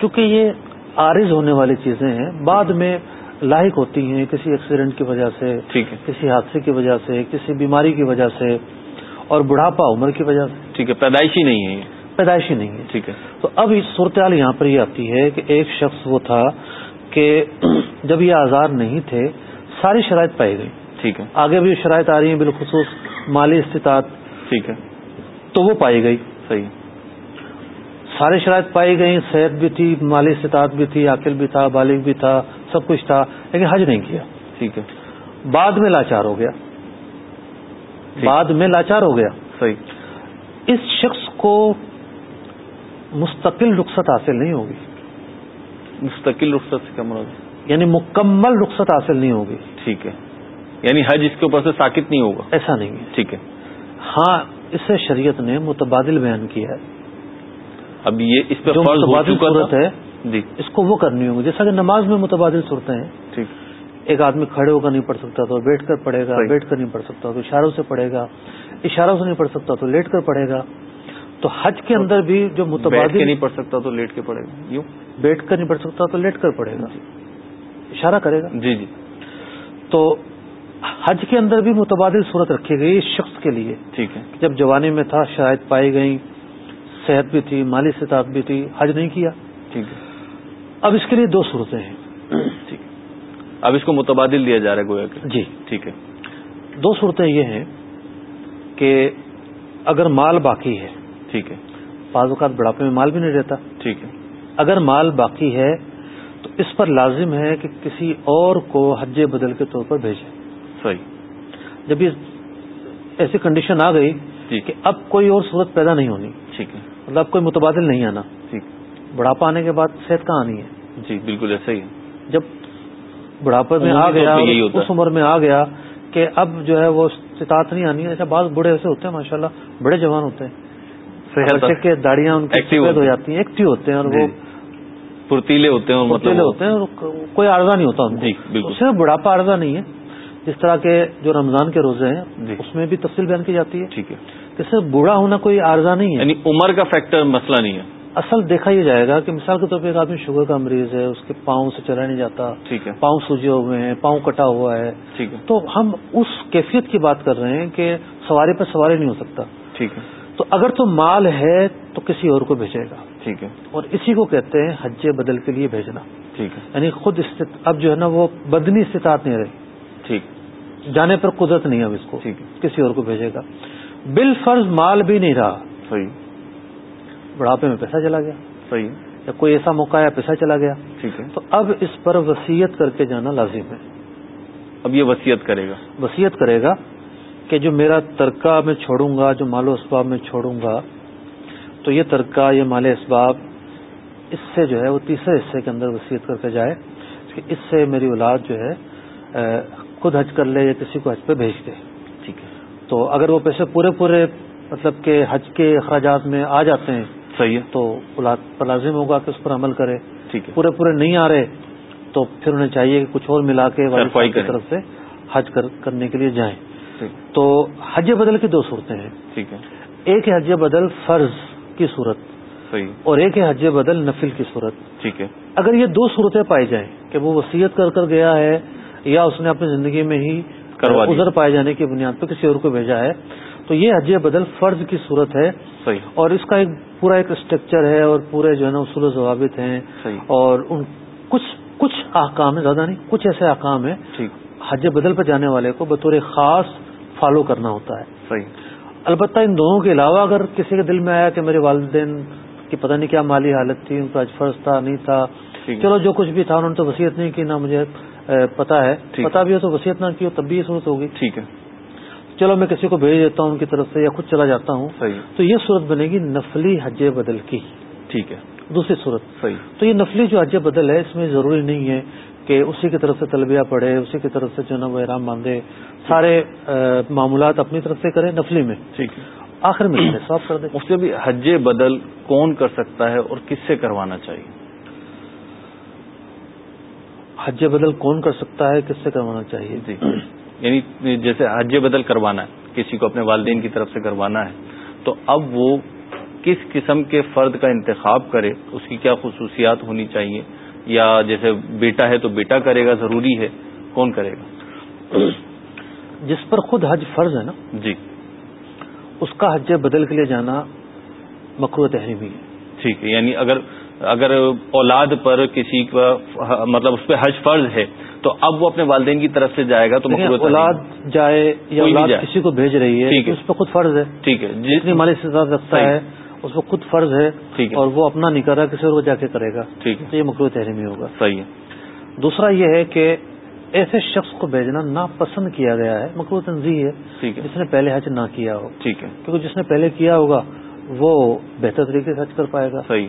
چونکہ یہ عارض ہونے والی چیزیں ہیں بعد میں لاحق ہوتی ہیں کسی ایکسیڈنٹ کی وجہ سے کسی حادثے کی وجہ سے کسی بیماری کی وجہ سے اور بڑھاپا عمر کی وجہ سے۔ ٹھیک ہے پیدائشی نہیں ہے پیدائشی نہیں ہے۔ ٹھیک ہے۔ تو اب اس صورتحال یہاں پر یہ آتی ہے کہ ایک شخص وہ تھا کہ جب یہ آزار نہیں تھے ساری شرائط پائی گئی۔ ٹھیک ہے۔ آگے بھی شرائط آ رہی ہیں بالخصوص مالی استطاعت۔ ٹھیک ہے۔ تو وہ پائی گئی۔ صحیح۔ ساری شرائط پائی گئی صحت بھی تھی مالی استطاعت بھی تھی عقل بھی تھا بالغ بھی تھا سب کچھ تھا لیکن حج نہیں کیا۔ ٹھیک ہے۔ بعد میں لاچار ہو گیا۔ بعد میں لاچار ہو گیا۔ صحیح۔ اس شخص کو مستقل رخصت حاصل نہیں ہوگی۔ مستقل رخصت سے کیا مراد؟ یعنی مکمل رخصت حاصل نہیں ہوگی۔ ٹھیک ہے۔ یعنی حج اس کے اوپر سے ساکت نہیں ہوگا۔ ایسا نہیں ہے۔ ٹھیک ہے۔ ہاں اسے شریعت نے متبادل بیان کیا ہے۔ اب یہ اس پہ جو متبادل صورت ہے جی۔ اس کو وہ کرنی ہوگی جیسا کہ نماز میں متبادل صورتیں ہیں۔ ٹھیک۔ ایک آدمی کھڑے ہو کر نہیں پڑھ سکتا تو بیٹھ کر پڑھے گا بیٹھ کر نہیں پڑھ سکتا تو اشاروں سے پڑھے گا۔ اشاروں سے نہیں پڑھ سکتا تو لیٹ کر پڑھے گا۔ تو حج کے اندر بھی جو متبادل نہیں پڑھ سکتا تو لیٹ کے پڑے گا۔ یوں۔ بیٹھ کر نہیں پڑھ سکتا تو لیٹ کر پڑے گا۔ اشارہ کرے گا۔ جی جی۔ تو حج کے اندر بھی متبادل صورت رکھی گئی اس شخص کے لیے ٹھیک ہے۔ جب جوانی میں تھا شاید پائی گئی صحت بھی تھی مالی استطاعت بھی تھی حج نہیں کیا۔ ٹھیک ہے۔ اب اس کے لیے دو صورتیں ہیں۔ ٹھیک اب اس کو متبادل دیا جا رہا ہے گویا کہ۔ جی۔ ٹھیک ہے۔ دو صورتیں یہ ہیں کہ اگر مال باقی ہے ٹھیک ہے۔ بعض اوقات بڑھاپے میں مال بھی نہیں رہتا۔ ٹھیک ہے۔ اگر مال باقی ہے تو اس پر لازم ہے کہ کسی اور کو حج بدل کے طور پر بھیجے صحیح۔ جب یہ ایسی کنڈیشن آ گئی جی۔ کہ اب کوئی اور صورت پیدا نہیں ہونی ٹھیک ہے۔ مطلب اب کوئی متبادل نہیں آنا۔ ٹھیک بڑھاپا آنے کے بعد صحت کہاں آنی ہے؟ جی بالکل ایسا ہی ہے۔ جب بڑھاپے میں آ گیا اس عمر میں آ گیا کہ اب جو ہے وہ استطاعت نہیں آنی ہے۔ اچھا بعض بڑے ایسے ہوتے ہیں ماشاءاللہ بڑے جوان ہوتے ہیں۔ کے داڑیاں ان کی سفید ہو جاتی ہیں ایکٹیو ہوتے ہیں اور وہ پھرتیلے ہوتے ہیں پھرتیلے ہوتے ہیں کوئی عرضہ نہیں ہوتا ان جی بالکل۔ صرف بڑھاپا عرضہ نہیں ہے۔ جس طرح کے جو رمضان کے روزے ہیں جی۔ اس میں بھی تفصیل بیان کی جاتی ہے؟ ٹھیک ہے۔ اس سے بوڑھا ہونا کوئی عارضہ نہیں ہے۔ یعنی عمر کا فیکٹر مسئلہ نہیں ہے۔ اصل دیکھا یہ جائے گا کہ مثال کے طور پہ ایک آدمی شوگر کا مریض ہے اس کے پاؤں سے چلا نہیں جاتا ٹھیک ہے۔ پاؤں سوجے ہوئے ہیں پاؤں کٹا ہوا ہے۔ ٹھیک ہے۔ تو ہم اس کیفیت کی بات کر رہے ہیں کہ سواری پر سواری نہیں ہو سکتا۔ ٹھیک ہے۔ تو اگر تو مال ہے تو کسی اور کو بھیجے گا۔ ٹھیک ہے۔ اور اسی کو کہتے ہیں حج بدل کے لیے بھیجنا۔ ٹھیک ہے۔ یعنی خود. اب جو ہے نا وہ بدنی استطاعت نہیں رہی۔ ٹھیک۔ جانے پر قدرت نہیں اب اس کو کسی اور کو بھیجے گا۔ بال فرض مال بھی نہیں رہا۔ صحیح۔ بڑھاپے میں پیسہ چلا گیا۔ صحیح۔ یا کوئی ایسا موقع یا پیسہ چلا گیا۔ ٹھیک ہے۔ تو اب اس پر وسیعت کر کے جانا لازم ہے۔ اب یہ وصیت کرے گا۔ وسیعت کرے گا کہ جو میرا ترکہ میں چھوڑوں گا جو مال و اسباب میں چھوڑوں گا تو یہ ترکہ یہ مال اسباب اس سے جو ہے وہ تیسرے حصے کے اندر وسیعت کر کے جائے کہ اس سے میری اولاد جو ہے خود حج کر لے یا کسی کو حج پہ بھیج دے۔ ٹھیک ہے۔ تو اگر وہ پیسے پورے پورے مطلب کہ حج کے اخراجات میں آ جاتے ہیں صحیح ہے۔ تو لازم ہوگا کہ اس پر عمل کرے۔ ٹھیک ہے۔ پورے پورے نہیں آ رہے تو پھر انہیں چاہیے کہ کچھ اور ملا کے والد کی۔ طرف سے حج کر کرنے کے لیے جائیں۔ تو حج بدل کی دو صورتیں ہیں۔ ٹھیک ہے۔ ایک ہے حج بدل فرض کی صورت صحیح۔ اور ایک ہے حج بدل نفل کی صورت۔ ٹھیک ہے۔ اگر یہ دو صورتیں پائی جائیں کہ وہ وصیت کر کر گیا ہے یا اس نے اپنی زندگی میں ہی۔ ازر پائے جانے کی بنیاد پہ کسی اور کو بھیجا ہے۔ تو یہ حج بدل فرض کی صورت ہے۔ صحیح۔ اور اس کا ایک پورا ایک اسٹرکچر ہے اور پورے جو ہے نا اصول و ضوابط ہیں۔ صحیح۔ اور ان کچھ کچھ احکام ہیں زیادہ نہیں کچھ ایسے احکام ہیں۔ حج بدل پر جانے والے کو بطور خاص فالو کرنا ہوتا ہے۔ صحیح۔ البتہ ان دونوں کے علاوہ اگر کسی کے دل میں آیا کہ میرے والدین کی پتہ نہیں کیا مالی حالت تھی ان کا حج فرض تھا نہیں تھا۔ چلو جو کچھ بھی تھا انہوں نے تو وصیت نہیں کی نہ مجھے پتا ہے۔ پتا بھی ہو تو وصیت نہ کی ہو تب بھی یہ صورت ہوگی۔ ٹھیک ہے۔ چلو میں کسی کو بھیج دیتا ہوں ان کی طرف سے یا خود چلا جاتا ہوں۔ صحیح۔ تو یہ صورت بنے گی نفلی حج بدل کی۔ ٹھیک ہے۔ دوسری صورت۔ صحیح۔ تو یہ نفلی جو حج بدل ہے اس میں ضروری نہیں ہے کہ اسی کی طرف سے تلبیہ پڑھے اسی کی طرف سے جو نا وہ احرام باندھے۔ سارے معاملات اپنی طرف سے کرے نفلی میں۔ ٹھیک۔ ہے آخر میں صاف کر دیں۔ اس سے بھی حج بدل کون کر سکتا ہے اور کس سے کروانا چاہیے؟ حج بدل کون کر سکتا ہے؟ کس سے کروانا چاہیے؟ جی۔ یعنی جیسے حج بدل کروانا ہے کسی کو اپنے والدین کی طرف سے کروانا ہے تو اب وہ کس قسم کے فرد کا انتخاب کرے اس کی کیا خصوصیات ہونی چاہیے؟ یا جیسے بیٹا ہے تو بیٹا کرے گا ضروری ہے کون کرے گا؟ جس پر خود حج فرض ہے نا جی۔ اس کا حج بدل کے لیے جانا مکرو تحریمی ہے۔ ٹھیک ہے یعنی اگر اگر اولاد پر کسی کا مطلب اس پہ حج فرض ہے تو اب وہ اپنے والدین کی طرف سے جائے گا تو اولاد جائے یا اولاد۔ کسی کو بھیج رہی ہے ٹھیک ہے۔ اس پہ خود فرض ہے۔ ٹھیک ہے۔ جتنی جی مالی استطاعت رکھتا۔ ہے اس پہ خود فرض ہے اور وہ اپنا نہیں کر رہا کسی اور کو جا کے کرے گا۔ ٹھیک ہے۔ تو یہ مکرو تحریمی ہوگا۔ صحیح ہے۔ دوسرا یہ ہے کہ ایسے شخص کو بھیجنا ناپسند کیا گیا ہے مکرو تنظیم ہے ٹھیک ہے۔ جس نے پہلے حج نہ کیا ہو۔ ٹھیک ہے۔ کیونکہ جس نے پہلے کیا ہوگا وہ بہتر طریقے سے حج کر پائے گا۔ صحیح۔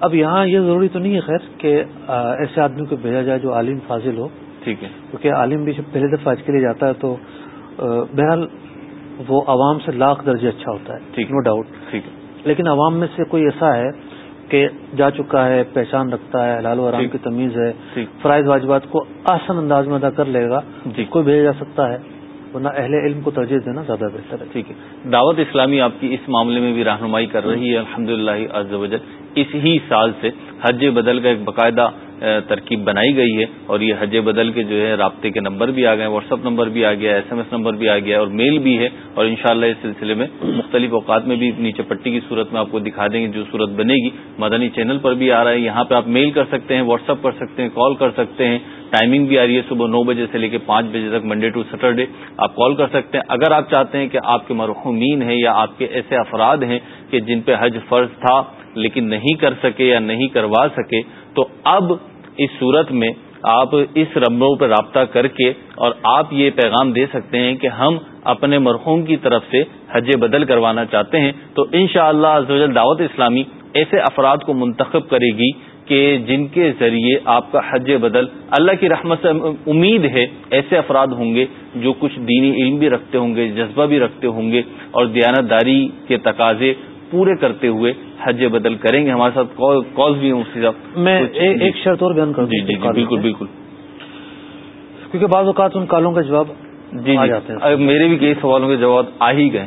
اب یہاں یہ ضروری تو نہیں ہے خیر کہ ایسے آدمی کو بھیجا جائے جو عالم فاضل ہو۔ ٹھیک ہے۔ کیونکہ عالم بھی جب پہلے دفعہ حج کے لیے جاتا ہے تو بہرحال وہ عوام سے لاکھ درجے اچھا ہوتا ہے ٹھیک۔ No doubt. ٹھیک ہے۔ لیکن عوام میں سے کوئی ایسا ہے کہ جا چکا ہے پہچان رکھتا ہے حلال و ٹھیک۔ کی تمیز ہے فرائض واجبات کو آسان انداز میں ادا کر لے گا جی۔ کوئی بھیجا جا سکتا ہے۔ ورنہ اہل علم کو ترجیح دینا زیادہ بہتر ہے۔ ٹھیک ہے۔ دعوت اسلامی آپ کی اس معاملے میں بھی رہنمائی کر رہی ہے الحمد للہ اس ہی سال سے حج بدل کا ایک باقاعدہ ترکیب بنائی گئی ہے اور یہ حج بدل کے جو ہے رابطے کے نمبر بھی آ گئے، واٹس ایپ نمبر بھی آ گیا، ایس ایم ایس نمبر بھی آ گیا اور میل بھی ہے۔ اور انشاءاللہ اس سلسلے میں مختلف اوقات میں بھی نیچے پٹی کی صورت میں آپ کو دکھا دیں گے جو صورت بنے گی۔ مدنی چینل پر بھی آ رہا ہے، یہاں پہ آپ میل کر سکتے ہیں، واٹس ایپ کر سکتے ہیں، کال کر سکتے ہیں۔ ٹائمنگ بھی آ رہی ہے صبح نو بجے سے لے کے پانچ بجے تک منڈے ٹو سیٹرڈے آپ کال کر سکتے ہیں۔ اگر آپ چاہتے ہیں کہ آپ کے مرحومین ہیں یا آپ کے ایسے افراد ہیں کہ جن پہ حج فرض تھا لیکن نہیں کر سکے یا نہیں کروا سکے، تو اب اس صورت میں آپ اس رمبوں پہ رابطہ کر کے اور آپ یہ پیغام دے سکتے ہیں کہ ہم اپنے مرحوم کی طرف سے حج بدل کروانا چاہتے ہیں۔ تو انشاءاللہ شاء اللہ دعوت اسلامی ایسے افراد کو منتخب کرے گی کہ جن کے ذریعے آپ کا حج بدل اللہ کی رحمت سے امید ہے ایسے افراد ہوں گے جو کچھ دینی علم بھی رکھتے ہوں گے جذبہ بھی رکھتے ہوں گے اور دیانتداری کے تقاضے پورے کرتے ہوئے حج بدل کریں گے۔ ہمارے ساتھ کال بھی ہیں مفتی صاحب میں ایک شرط اور بیان کر جی جی جی بالکل بالکل۔ کیونکہ بعض اوقات ان کالوں کا جواب جی جی۔ جاتے ہیں اب میرے بھی کئی سوالوں کے جواب آ ہی گئے۔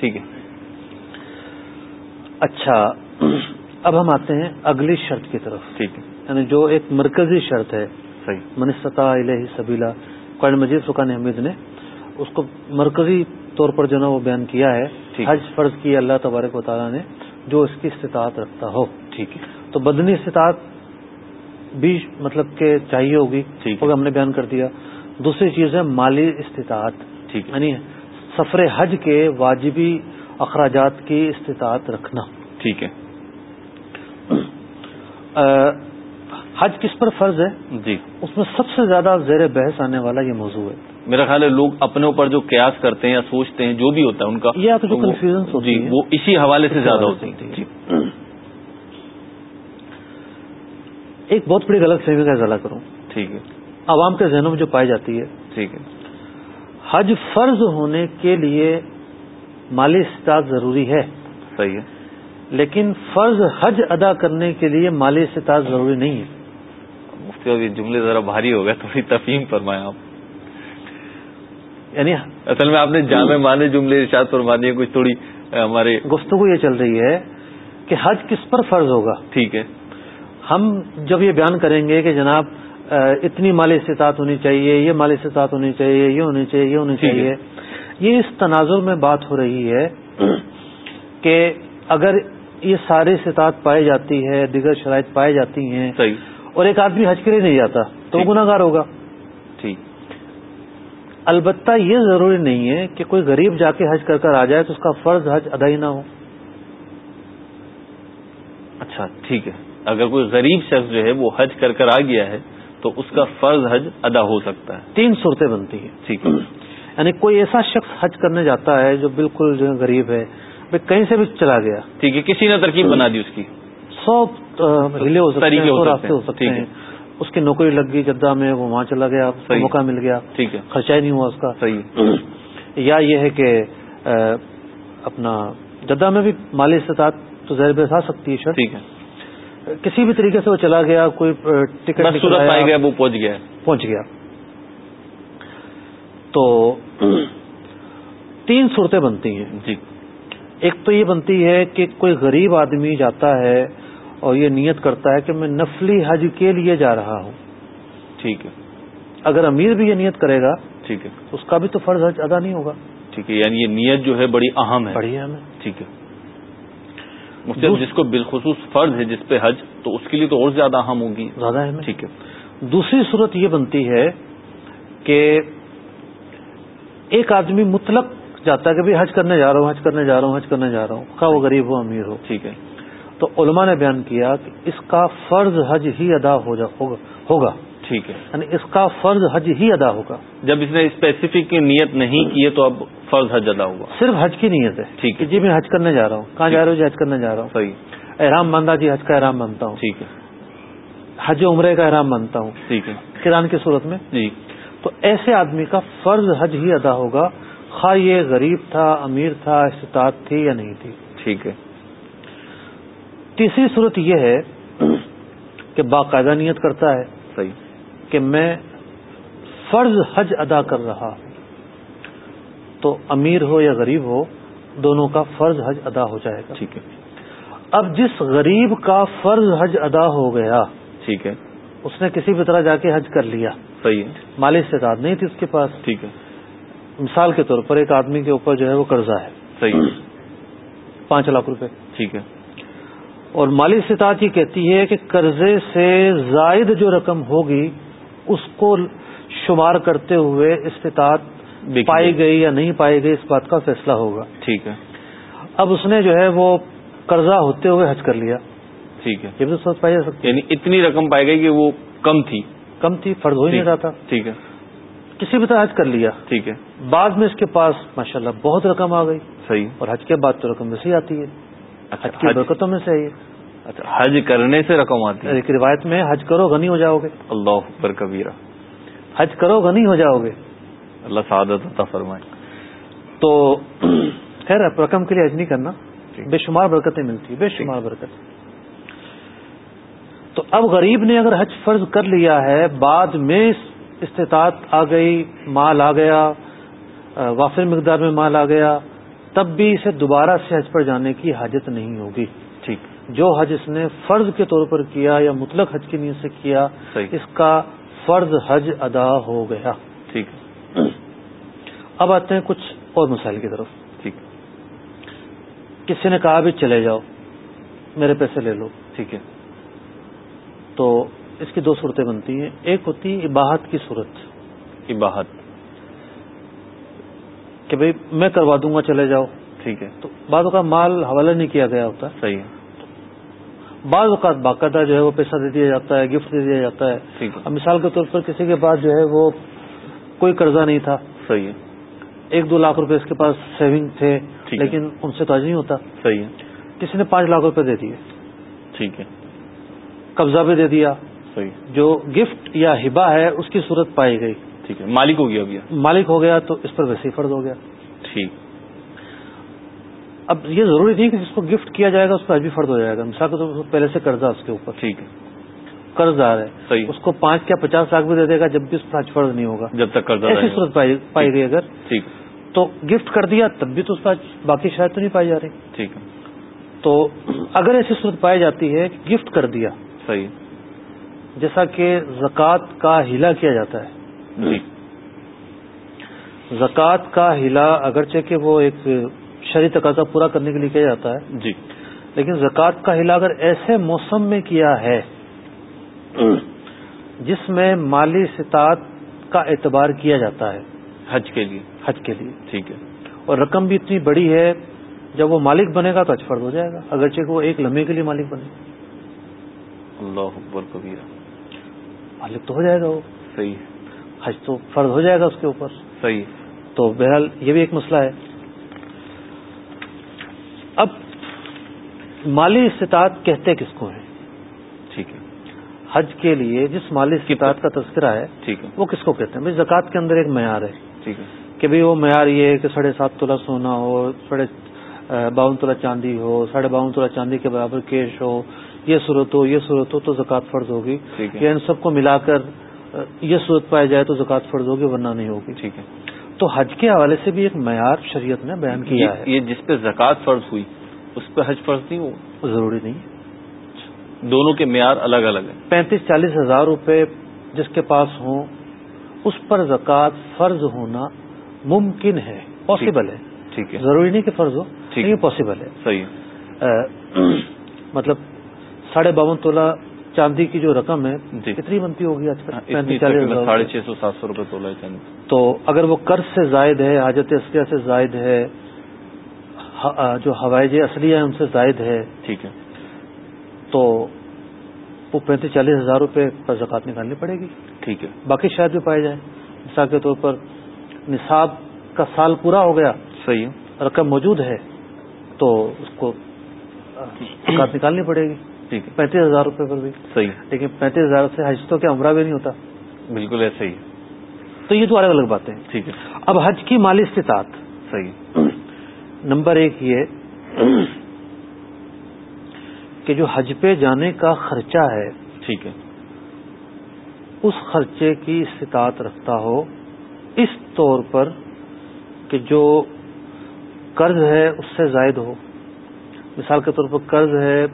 ٹھیک ہے۔ اچھا۔ اب ہم آتے ہیں اگلی شرط کی طرف۔ ٹھیک ہے۔ یعنی جو ایک مرکزی شرط ہے۔ صحیح۔ منستتا الہی سبیلا۔ قرآن مجید فقان حمید نے اس کو مرکزی طور پر جو نا وہ بیان کیا ہے۔ حج فرض کی اللہ تبارک و تعالیٰ نے جو اس کی استطاعت رکھتا ہو۔ ٹھیک ہے۔ تو بدنی استطاعت بھی مطلب کہ چاہیے ہوگی۔ وہ ہم نے بیان کر دیا۔ دوسری چیز ہے مالی استطاعت۔ ٹھیک یعنی سفر حج کے واجبی اخراجات کی استطاعت رکھنا۔ ٹھیک ہے۔ حج کس پر فرض ہے؟ جی۔ اس میں سب سے زیادہ زیر بحث آنے والا یہ موضوع ہے۔ میرا خیال ہے لوگ اپنے اوپر جو قیاس کرتے ہیں یا سوچتے ہیں جو بھی ہوتا ہے ان کا یہ آپ جو ہوتی جی ہیں، وہ اسی حوالے سے زیادہ ہوتی ہیں۔ جی۔ ایک بہت بڑی غلط فہمی کا اضالہ کروں۔ ٹھیک ہے۔ عوام کے ذہنوں میں جو پائی جاتی ہے۔ ٹھیک ہے۔ حج فرض ہونے کے لیے مالی استطاعت ضروری ہے۔ صحیح ہے۔ لیکن فرض حج ادا کرنے کے لیے مالی استطاعت ضروری نہیں ہے۔ مفتی یہ جملے ذرا بھاری ہو گئے تھوڑی تفہیم فرمائیں آپ۔ یعنی اصل میں آپ نے جامع مانے جملے ارشاد فرما دیے کچھ تھوڑی ہمارے گفتگو یہ چل رہی ہے کہ حج کس پر فرض ہوگا۔ ٹھیک ہے۔ ہم جب یہ بیان کریں گے کہ جناب اتنی مالی استطاعت ہونی چاہیے یہ مالی استطاعت ہونی چاہیے یہ ہونی چاہیے یہ ہونی۔ چاہیے۔ یہ اس تناظر میں بات ہو رہی ہے کہ اگر یہ ساری استطاعت پائی جاتی ہے دیگر شرائط پائی جاتی ہیں۔ صحیح۔ اور ایک آدمی حج کے لیے نہیں جاتا تو وہ ٹھیک۔ گناہ گار ہوگا۔ ٹھیک۔ البتہ یہ ضروری نہیں ہے کہ کوئی غریب جا کے حج کر کر آ جائے تو اس کا فرض حج ادا ہی نہ ہو۔ اچھا ٹھیک ہے۔ اگر کوئی غریب شخص جو ہے وہ حج کر کر آ گیا ہے تو اس کا فرض حج ادا ہو سکتا ہے۔ تین صورتیں بنتی ہیں۔ ٹھیک ہے۔ یعنی کوئی ایسا شخص حج کرنے جاتا ہے جو بالکل جو غریب ہے بھائی کہیں سے بھی چلا گیا۔ ٹھیک ہے کسی نے ترکیب بنا دی اس کی؟ سو ہلے ہو سکتے ہو سکتے راستے ہیں، ہو سکتے ٹھیک ہیں۔ ہے۔ اس کی نوکری لگ گئی جدہ میں وہ وہاں چلا گیا۔ موقع مل گیا۔ ٹھیک ہے۔ خرچہ ہی نہیں ہوا اس کا۔ صحیح یا یہ ہے کہ اپنا جدہ میں بھی مالی استطاعت تو زہر بحث آ سکتی ہے شرط ٹھیک ہے۔ کسی بھی طریقے سے وہ چلا گیا کوئی ٹکٹ بس گیا وہ پہنچ گیا۔ پہنچ گیا۔ تو تین صورتیں بنتی ہیں۔ جی۔ ایک تو یہ بنتی ہے کہ کوئی غریب آدمی جاتا ہے اور یہ نیت کرتا ہے کہ میں نفلی حج کے لیے جا رہا ہوں۔ ٹھیک ہے۔ اگر امیر بھی یہ نیت کرے گا ٹھیک ہے۔ اس کا بھی تو فرض حج ادا نہیں ہوگا۔ ٹھیک ہے یعنی یہ نیت جو ہے بڑی اہم ہے۔ بڑھیا ہمیں ٹھیک ہے۔ مفتی صاحب، جس کو بالخصوص فرض ہے جس پہ حج تو اس کے لیے تو اور زیادہ اہم ہوگی زیادہ ہے۔ ہمیں ٹھیک ہے۔ دوسری صورت یہ بنتی ہے کہ ایک آدمی مطلق جاتا ہے کہ بھائی حج کرنے جا رہا ہوں حج کرنے جا رہا ہوں حج کرنے جا رہا ہوں۔ خواہ وہ غریب ہو امیر ہو۔ ٹھیک ہے۔ تو علماء نے بیان کیا کہ اس کا فرض حج ہی ادا ہو جا ہوگا ہوگا۔ ٹھیک ہے۔ یعنی اس کا فرض حج ہی ادا ہوگا۔ جب اس نے اسپیسیفک نیت نہیں کی ہے تو اب فرض حج ادا ہوا۔ صرف حج کی نیت ہے ٹھیک ہے۔ جی میں حج کرنے جا رہا ہوں۔ کہاں جا رہے ہو؟ جی حج کرنے جا رہا ہوں۔ صحیح۔ احرام باندھا جی حج کا احرام باندھتا ہوں۔ ٹھیک ہے۔ حج عمرے کا احرام باندھتا ہوں۔ ٹھیک ہے۔ کران کی صورت میں؟ جی۔ تو ایسے آدمی کا فرض حج ہی ادا ہوگا خواہ یہ غریب تھا امیر تھا استطاعت تھی یا نہیں تھی۔ ٹھیک ہے۔ تیسری صورت یہ ہے کہ باقاعدہ نیت کرتا ہے صحیح۔ کہ میں فرض حج ادا کر رہا تو امیر ہو یا غریب ہو دونوں کا فرض حج ادا ہو جائے گا۔ ٹھیک ہے۔ اب جس غریب کا فرض حج ادا ہو گیا ٹھیک ہے۔ اس نے کسی بھی طرح جا کے حج کر لیا۔ صحیح ہے۔ مالی استطاعت نہیں تھی اس کے پاس۔ ٹھیک ہے۔ مثال کے طور پر ایک آدمی کے اوپر جو ہے وہ قرضہ ہے۔ صحیح۔ پانچ لاکھ روپے۔ ٹھیک ہے۔ اور مالی استطاعت یہ کہتی ہے کہ قرضے سے زائد جو رقم ہوگی اس کو شمار کرتے ہوئے استطاعت۔ پائی گئی یا نہیں پائی گئی اس بات کا فیصلہ ہوگا۔ ٹھیک ہے۔ اب اس نے جو ہے وہ قرضہ ہوتے ہوئے حج کر لیا۔ ٹھیک ہے۔ یہ بھی سوچ پائی جا سکتی یعنی اتنی رقم پائے گئی کہ وہ کم تھی۔ کم تھی فرض ہو ہی نہیں رہا تھا۔ ٹھیک ہے۔ کسی بھی طرح حج کر لیا۔ ٹھیک ہے۔ بعد میں اس کے پاس ماشاءاللہ بہت رقم آ گئی۔ صحیح۔ اور حج کے بعد تو رقم ویسے ہی آتی ہے۔ اچھا حج کی برکتوں میں سے اچھا حج کرنے سے رقم آتی ہے۔ ایک روایت میں حج کرو غنی ہو جاؤ گے۔ اللہ اکبر کبیرہ۔ حج کرو غنی ہو جاؤ گے۔ اللہ سعادت عطا فرمائے۔ تو خیر اب رقم کے لیے حج نہیں کرنا۔ بے شمار برکتیں ملتی بے شمار برکت۔ تو اب غریب نے اگر حج فرض کر لیا ہے بعد میں استطاعت آ گئی مال آ گیا وافر مقدار میں مال آ گیا تب بھی اسے دوبارہ سے حج پر جانے کی حاجت نہیں ہوگی۔ ٹھیک۔ جو حج اس نے فرض کے طور پر کیا یا مطلق حج کی نیت سے کیا اس کا فرض حج ادا ہو گیا۔ ٹھیک۔ اب آتے ہیں کچھ اور مسائل کی طرف۔ ٹھیک۔ کسی نے کہا بھی چلے جاؤ میرے پیسے لے لو۔ ٹھیک ہے۔ تو اس کی دو صورتیں بنتی ہیں۔ ایک ہوتی ہے اباہت کی صورت۔ اباہت کہ بھئی میں کروا دوں گا چلے جاؤ۔ ٹھیک ہے۔ تو بعض اوقات مال حوالہ نہیں کیا گیا ہوتا۔ صحیح ہے۔ بعض اوقات باقاعدہ جو ہے وہ پیسہ دے دیا جاتا ہے گفٹ دے دیا جاتا ہے۔ اب مثال کے طور پر کسی کے پاس جو ہے وہ کوئی قرضہ نہیں تھا۔ صحیح ہے۔ ایک دو لاکھ روپے اس کے پاس سیونگ تھے لیکن ان سے تو آج نہیں ہوتا۔ صحیح ہے۔ کسی نے پانچ لاکھ روپے دے دیے۔ ٹھیک ہے۔ قبضہ بھی دے دیا۔ صحیح. جو گفٹ یا ہبا ہے اس کی صورت پائی گئی۔ ٹھیک ہے مالک ہو گیا گیا مالک ہو گیا تو اس پر ویسے فرض ہو گیا۔ ٹھیک۔ اب یہ ضروری نہیں کہ جس کو گفٹ کیا جائے گا اس پر بھی فرض ہو جائے گا۔ مثال کے پہلے سے قرضہ اس کے اوپر۔ ٹھیک ہے۔ قرض دار ہے۔ صحیح۔ اس کو پانچ کیا پچاس لاکھ بھی دے دے گا جب بھی اس پر آج فرض نہیں ہوگا۔ جب تک قرضہ ایسی صورت پائی گئی اگر۔ ٹھیک۔ تو گفٹ کر دیا تب بھی تو اس پر باقی شاید تو نہیں پائی جا رہی۔ ٹھیک ہے۔ تو اگر ایسی صورت پائی جاتی ہے گفٹ کر دیا صحیح۔ جیسا کہ زکوٰۃ کا ہلا کیا جاتا ہے۔ زکوٰۃ کا ہلا اگرچہ کہ وہ ایک شرح تقاضا پورا کرنے کے لیے کیا جاتا ہے جی۔ لیکن زکوٰۃ کا ہلا اگر ایسے موسم میں کیا ہے جس میں مالی ستاعت کا اعتبار کیا جاتا ہے۔ حج کے لیے۔ حج کے لیے۔ ٹھیک ہے۔ اور رقم بھی اتنی بڑی ہے جب وہ مالک بنے گا تو حج فرض ہو جائے گا اگرچہ وہ ایک لمحے کے لیے مالک بنے۔ اللہ اکبر کبیرہ۔ مالک تو ہو جائے گا وہ۔ صحیح۔ حج تو فرض ہو جائے گا اس کے اوپر۔ صحیح۔ تو بہرحال یہ بھی ایک مسئلہ ہے۔ اب مالی استطاعت کہتے کس کو ہیں ٹھیک ہے۔ حج کے لیے جس مالی استطاعت کا تذکرہ ہے ٹھیک ہے۔ وہ کس کو کہتے ہیں؟ بھائی زکوٰۃ کے اندر ایک معیار ہے۔ ٹھیک ہے۔ کہ بھائی وہ معیار یہ ہے کہ ساڑھے سات تولہ سونا ہو ساڑھے باون تولہ چاندی ہو ساڑھے باون تولہ چاندی کے برابر کیش ہو یہ صورت ہو یہ صورت ہو تو زکوٰۃ فرض ہوگی۔ یا ان سب کو ملا کر یہ صورت پائی جائے تو زکوٰۃ فرض ہوگی ورنہ نہیں ہوگی۔ ٹھیک ہے۔ تو حج کے حوالے سے بھی ایک معیار شریعت نے بیان کیا ہے۔ یہ جس پہ زکوٰۃ فرض ہوئی اس پہ حج فرض نہیں ہو ضروری نہیں۔ دونوں کے معیار الگ الگ ہیں۔ پینتیس چالیس ہزار روپے جس کے پاس ہوں اس پر زکوٰۃ فرض ہونا ممکن ہے پاسبل ہے۔ ٹھیک ہے۔ ضروری نہیں کہ فرض ہو یہ پاسبل ہے۔ صحیح۔ مطلب ساڑھے باون تولہ چاندی کی جو رقم ہے جی۔ کتنی بنتی ہوگی آج کل چالیس ساڑھے چھ سو سات سو روپے تولہ چاندی۔ تو اگر وہ قرض سے زائد ہے حاجت اصلیہ سے زائد ہے جو ہوائی اصلیہ ہے ان سے زائد ہے ٹھیک ہے۔ تو وہ پینتیس چالیس ہزار روپے پر زکات نکالنی پڑے گی۔ ٹھیک ہے۔ باقی شاید بھی پائے جائیں۔ مثال کے طور پر نصاب کا سال پورا ہو گیا صحیح رقم موجود ہے تو اس کو زکات نکالنی پڑے گی۔ ٹھیک ہے۔ پینتیس ہزار روپے پر بھی۔ صحیح۔ لیکن پینتیس ہزار سے حج تو کیا عمرہ بھی نہیں ہوتا۔ بالکل ایسا ہی۔ تو یہ تو الگ الگ باتیں ٹھیک ہے۔ اب حج کی مالی استطاعت۔ صحیح۔ نمبر ایک یہ کہ جو حج پہ جانے کا خرچہ ہے ٹھیک ہے۔ اس خرچے کی استطاعت رکھتا ہو۔ اس طور پر کہ جو قرض ہے اس سے زائد ہو۔ مثال کے طور پر قرض ہے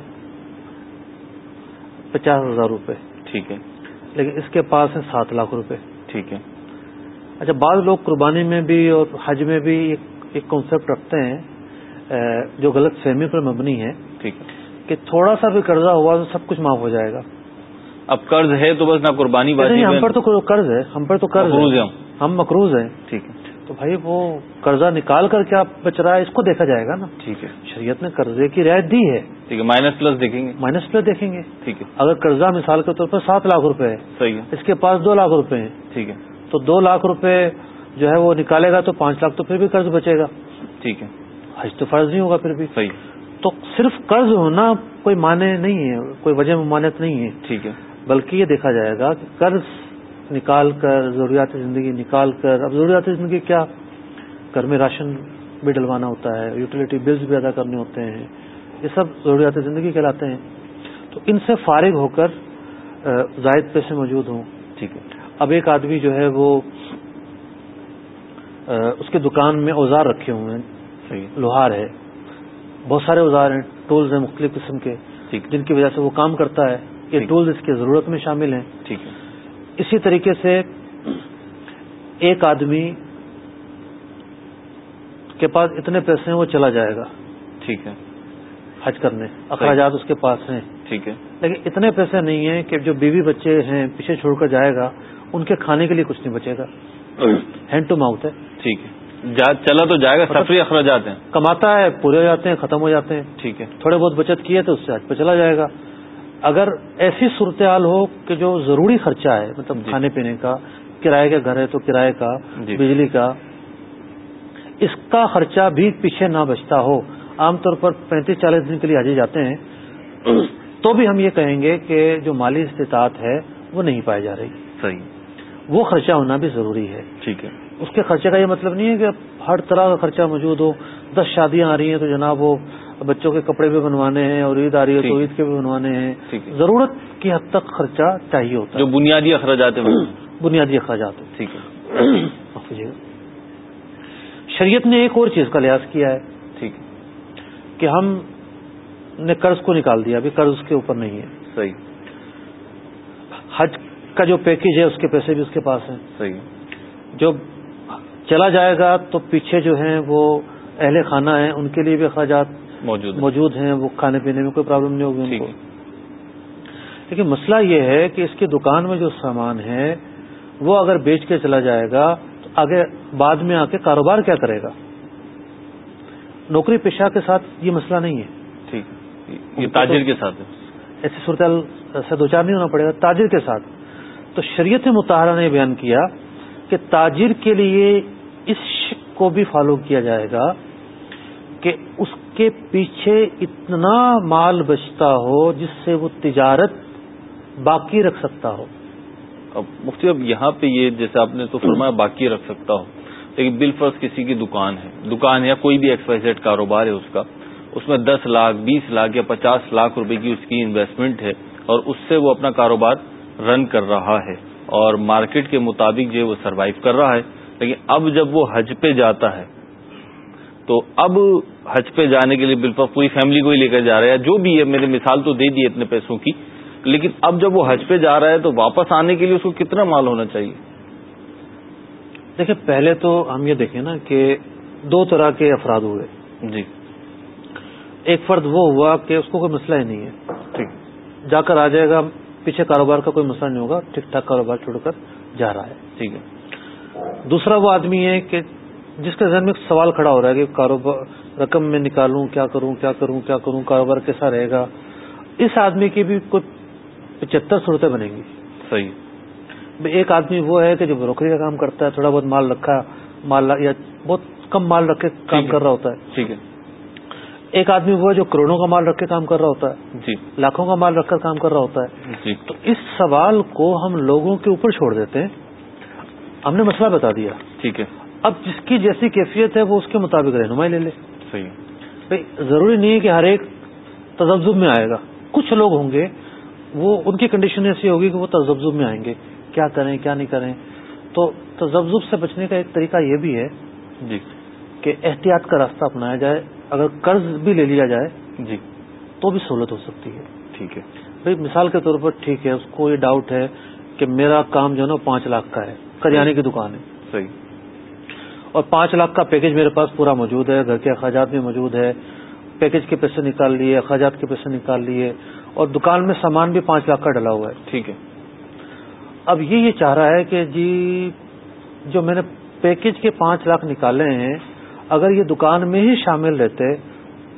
پچاس ہزار روپے۔ ٹھیک ہے۔ لیکن اس کے پاس ہے سات لاکھ روپے۔ ٹھیک ہے۔ اچھا بعض لوگ قربانی میں بھی اور حج میں بھی ایک کانسیپٹ رکھتے ہیں جو غلط فہمی پر مبنی ہے۔ ٹھیک ہے۔ کہ تھوڑا سا بھی قرضہ ہوا تو سب کچھ معاف ہو جائے گا۔ اب قرض ہے تو بس نہ قربانی ہم پر تو قرض ہے ہم پر تو قرض ہے۔ ہم مقروض ہیں۔ ٹھیک ہے۔ تو بھائی وہ قرضہ نکال کر کیا بچ رہا ہے؟ اس کو دیکھا جائے گا نا۔ ٹھیک ہے۔ شریعت نے قرضے کی رعایت دی ہے۔ ٹھیک ہے مائنس پلس دیکھیں گے۔ مائنس پلس دیکھیں گے۔ ٹھیک ہے۔ اگر قرضہ مثال کے طور پر سات لاکھ روپے ہے صحیح ہے۔ اس کے پاس دو لاکھ روپے ہیں۔ ٹھیک ہے۔ تو دو لاکھ روپے جو ہے وہ نکالے گا تو پانچ لاکھ تو پھر بھی قرض بچے گا۔ ٹھیک ہے۔ حج تو فرض نہیں ہوگا پھر بھی۔ صحیح۔ تو صرف قرض ہونا کوئی معنی نہیں ہے کوئی وجہ ممانت نہیں ہے۔ ٹھیک ہے۔ بلکہ یہ دیکھا جائے گا کہ قرض نکال کر ضروریات زندگی نکال کر اب ضروریات زندگی کیا؟ گھر میں راشن بھی ڈلوانا ہوتا ہے یوٹیلیٹی بلز بھی ادا کرنے ہوتے ہیں۔ یہ سب ضروریات زندگی کہلاتے ہیں۔ تو ان سے فارغ ہو کر زائد پیسے موجود ہوں۔ ٹھیک ہے۔ اب ایک آدمی جو ہے وہ اس کی دکان میں اوزار رکھے ہوئے ہیں۔ لوہار ہے۔ بہت سارے اوزار ہیں ٹولز ہیں مختلف قسم کے۔ جن کی وجہ سے وہ کام کرتا ہے۔ یہ ٹولز اس کی ضرورت میں شامل ہیں۔ ٹھیک ہے۔ اسی طریقے سے ایک آدمی کے پاس اتنے پیسے ہیں وہ چلا جائے گا۔ ٹھیک ہے۔ حج کرنے۔ اخراجات اس کے پاس ہیں۔ ٹھیک ہے۔ لیکن اتنے پیسے نہیں ہیں کہ جو بیوی بچے ہیں پیچھے چھوڑ کر جائے گا ان کے کھانے کے لیے کچھ نہیں بچے گا۔ ہینڈ ٹو ماؤتھ ہے۔ ٹھیک ہے۔ چلا تو جائے گا مطلب سفری اخراجات ہیں۔ کماتا ہے پورے ہو جاتے ہیں ختم ہو جاتے ہیں۔ ٹھیک ہے۔ تھوڑے بہت بچت کی ہے تو اس سے حج پہ چلا جائے گا۔ اگر ایسی صورتحال ہو کہ جو ضروری خرچہ ہے مطلب جی. کھانے پینے کا کرائے کا گھر ہے تو کرائے کا جی. بجلی کا اس کا خرچہ بھی پیچھے نہ بچتا ہو عام طور پر پینتیس چالیس دن کے لیے حاجی جاتے ہیں تو بھی ہم یہ کہیں گے کہ جو مالی استطاعت ہے وہ نہیں پائی جا رہی۔ صحیح۔ وہ خرچہ ہونا بھی ضروری ہے۔ ٹھیک ہے۔ اس کے خرچے کا یہ مطلب نہیں ہے کہ ہر طرح کا خرچہ موجود ہو دس شادیاں آ رہی ہیں تو جناب وہ بچوں کے کپڑے بھی بنوانے ہیں اور عید آ رہی ہے تو عید کے بھی بنوانے ہیں۔ ضرورت کی حد تک خرچہ چاہیے ہوتا ہے۔ جو بنیادی اخراجات ہیں۔ بنیادی اخراجات ٹھیک ہے۔ شریعت نے ایک اور چیز کا لحاظ کیا ہے۔ ٹھیک کہ ہم نے قرض کو نکال دیا ابھی قرض اس کے اوپر نہیں ہے۔ صحیح۔ حج کا جو پیکج ہے اس کے پیسے بھی اس کے پاس ہیں۔ صحیح۔ جو چلا جائے گا تو پیچھے جو ہیں وہ اہل خانہ ہیں ان کے لیے بھی اخراجات موجود موجود ہیں وہ کھانے پینے میں کوئی پرابلم نہیں ہوگی ان کو۔ لیکن مسئلہ یہ ہے کہ اس کی دکان میں جو سامان ہے وہ اگر بیچ کے چلا جائے گا تو آگے بعد میں آ کے کاروبار کیا کرے گا؟ نوکری پیشہ کے ساتھ یہ مسئلہ نہیں ہے۔ ٹھیک یہ تاجر کے ساتھ ایسی صورتحال سے دو چار نہیں ہونا پڑے گا تاجر کے ساتھ۔ تو شریعت متحرہ نے بیان کیا کہ تاجر کے لیے اس شک کو بھی فالو کیا جائے گا کہ اس کے پیچھے اتنا مال بچتا ہو جس سے وہ تجارت باقی رکھ سکتا ہو۔ اب مفتی اب یہاں پہ یہ جیسے آپ نے تو فرمایا باقی رکھ سکتا ہو، لیکن بل فرض کسی کی دکان ہے۔ دکان یا کوئی بھی ایکسپائزیڈ کاروبار ہے اس کا، اس میں دس لاکھ، بیس لاکھ یا پچاس لاکھ روپے کی اس کی انویسٹمنٹ ہے اور اس سے وہ اپنا کاروبار رن کر رہا ہے اور مارکیٹ کے مطابق جو ہے وہ سروائو کر رہا ہے۔ لیکن اب جب وہ حج پہ جاتا ہے تو اب حج پہ جانے کے لیے بالکل پوری فیملی کو ہی لے کر جا رہا ہے جو بھی ہے میں نے مثال تو دے دی اتنے پیسوں کی لیکن اب جب وہ حج پہ جا رہا ہے تو واپس آنے کے لیے اس کو کتنا مال ہونا چاہیے؟ دیکھیں پہلے تو ہم یہ دیکھیں نا کہ دو طرح کے افراد ہوئے۔ جی۔ ایک فرد وہ ہوا کہ اس کو کوئی مسئلہ ہی نہیں ہے۔ ٹھیک۔ جا کر آ جائے گا پیچھے کاروبار کا کوئی مسئلہ نہیں ہوگا ٹھیک ٹھاک کاروبار چھوڑ کر جا رہا ہے۔ ٹھیک ہے۔ دوسرا وہ آدمی ہے کہ جس کے ذہن میں سوال کھڑا ہو رہا ہے کہ کاروبار رقم میں نکالوں کیا کروں کیا کروں کیا کروں کاروبار کیسا رہے گا؟ اس آدمی کی بھی کچھ پچہتر صورتیں بنیں گی۔ صحیح۔ ایک آدمی وہ ہے کہ جو بروکری کا کام کرتا ہے تھوڑا بہت مال رکھا مال یا بہت کم مال رکھ کے کام کر رہا ہوتا ہے۔ ٹھیک ہے۔ ایک آدمی وہ ہے جو کروڑوں کا مال رکھ کے کام کر رہا ہوتا ہے جی۔ لاکھوں کا مال رکھ کر کام کر رہا ہوتا ہے۔ جی۔ تو اس سوال کو ہم لوگوں کے اوپر چھوڑ دیتے ہیں۔ ہم نے مسئلہ بتا دیا۔ ٹھیک ہے۔ اب جس کی جیسی کیفیت ہے وہ اس کے مطابق رہنمائی لے لے۔ صحیح بھائی ضروری نہیں ہے کہ ہر ایک تجزب میں آئے گا۔ کچھ لوگ ہوں گے وہ ان کی کنڈیشن ایسی ہوگی کہ وہ تجزب میں آئیں گے۔ کیا کریں کیا نہیں کریں۔ تو تجزب سے بچنے کا ایک طریقہ یہ بھی ہے جی۔ کہ احتیاط کا راستہ اپنایا جائے۔ اگر قرض بھی لے لیا جائے جی۔ تو بھی سہولت ہو سکتی ہے۔ ٹھیک ہے۔ بھائی مثال کے طور پر ٹھیک ہے اس کو یہ ڈاؤٹ ہے کہ میرا کام جو ہے نا پانچ لاکھ کا ہے کریانے کی دکان ہے۔ صحیح۔ اور پانچ لاکھ کا پیکج میرے پاس پورا موجود ہے گھر کے اخراجات بھی موجود ہے پیکج کے پیسے نکال لیے اخراجات کے پیسے نکال لیے۔ اور دکان میں سامان بھی پانچ لاکھ کا ڈلا ہوا ہے۔ ٹھیک ہے۔ اب یہ یہ چاہ رہا ہے کہ جی جو میں نے پیکج کے پانچ لاکھ نکالے ہیں اگر یہ دکان میں ہی شامل رہتے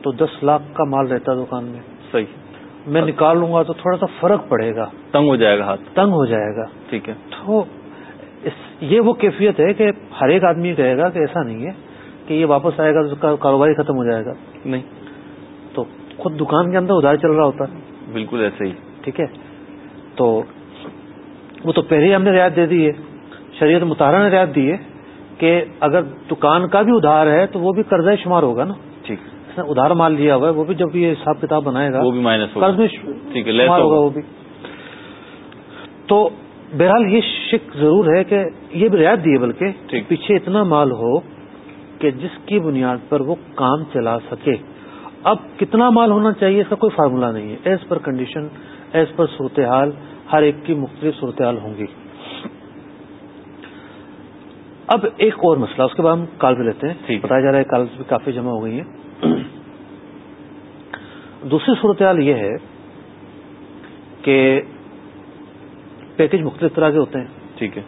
تو دس لاکھ کا مال رہتا دکان میں۔ صحیح۔ میں نکال لوں گا تو تھوڑا سا فرق پڑے گا۔ تنگ ہو جائے گا ہاتھ۔ تنگ ہو جائے گا۔ ٹھیک ہے۔ تو یہ وہ کیفیت ہے کہ ہر ایک آدمی کہے گا کہ ایسا نہیں ہے کہ یہ واپس آئے گا تو اس کا کاروبار ختم ہو جائے گا۔ نہیں۔ تو خود دکان کے اندر ادھار چل رہا ہوتا ہے۔ بالکل ایسے ہی۔ ٹھیک ہے۔ تو وہ تو پہلے ہی ہم نے رعایت دے دی ہے۔ شریعت مطالعہ نے رعایت دی ہے کہ اگر دکان کا بھی ادھار ہے تو وہ بھی قرضہ شمار ہوگا نا۔ ٹھیک۔ اس نے ادھار مال لیا ہوا ہے وہ بھی جب یہ حساب کتاب بنائے گا وہ بھی مائنس قرض میں ٹھیک ہے شمار ہوگا۔ وہ بھی۔ تو بہرحال یہ شک ضرور ہے کہ یہ بھی رعایت دی ہے بلکہ پیچھے اتنا مال ہو کہ جس کی بنیاد پر وہ کام چلا سکے۔ اب کتنا مال ہونا چاہیے اس کا کوئی فارمولہ نہیں ہے۔ As per condition as per صورتحال ہر ایک کی مختلف صورتحال ہوں گی۔ اب ایک اور مسئلہ اس کے بعد ہم کال بھی لیتے ہیں۔ بتایا جا رہا ہے کال بھی کافی جمع ہو گئی ہیں۔ دوسری صورتحال یہ ہے کہ پیکج مختلف طرح کے ہوتے ہیں۔ ٹھیک ہے۔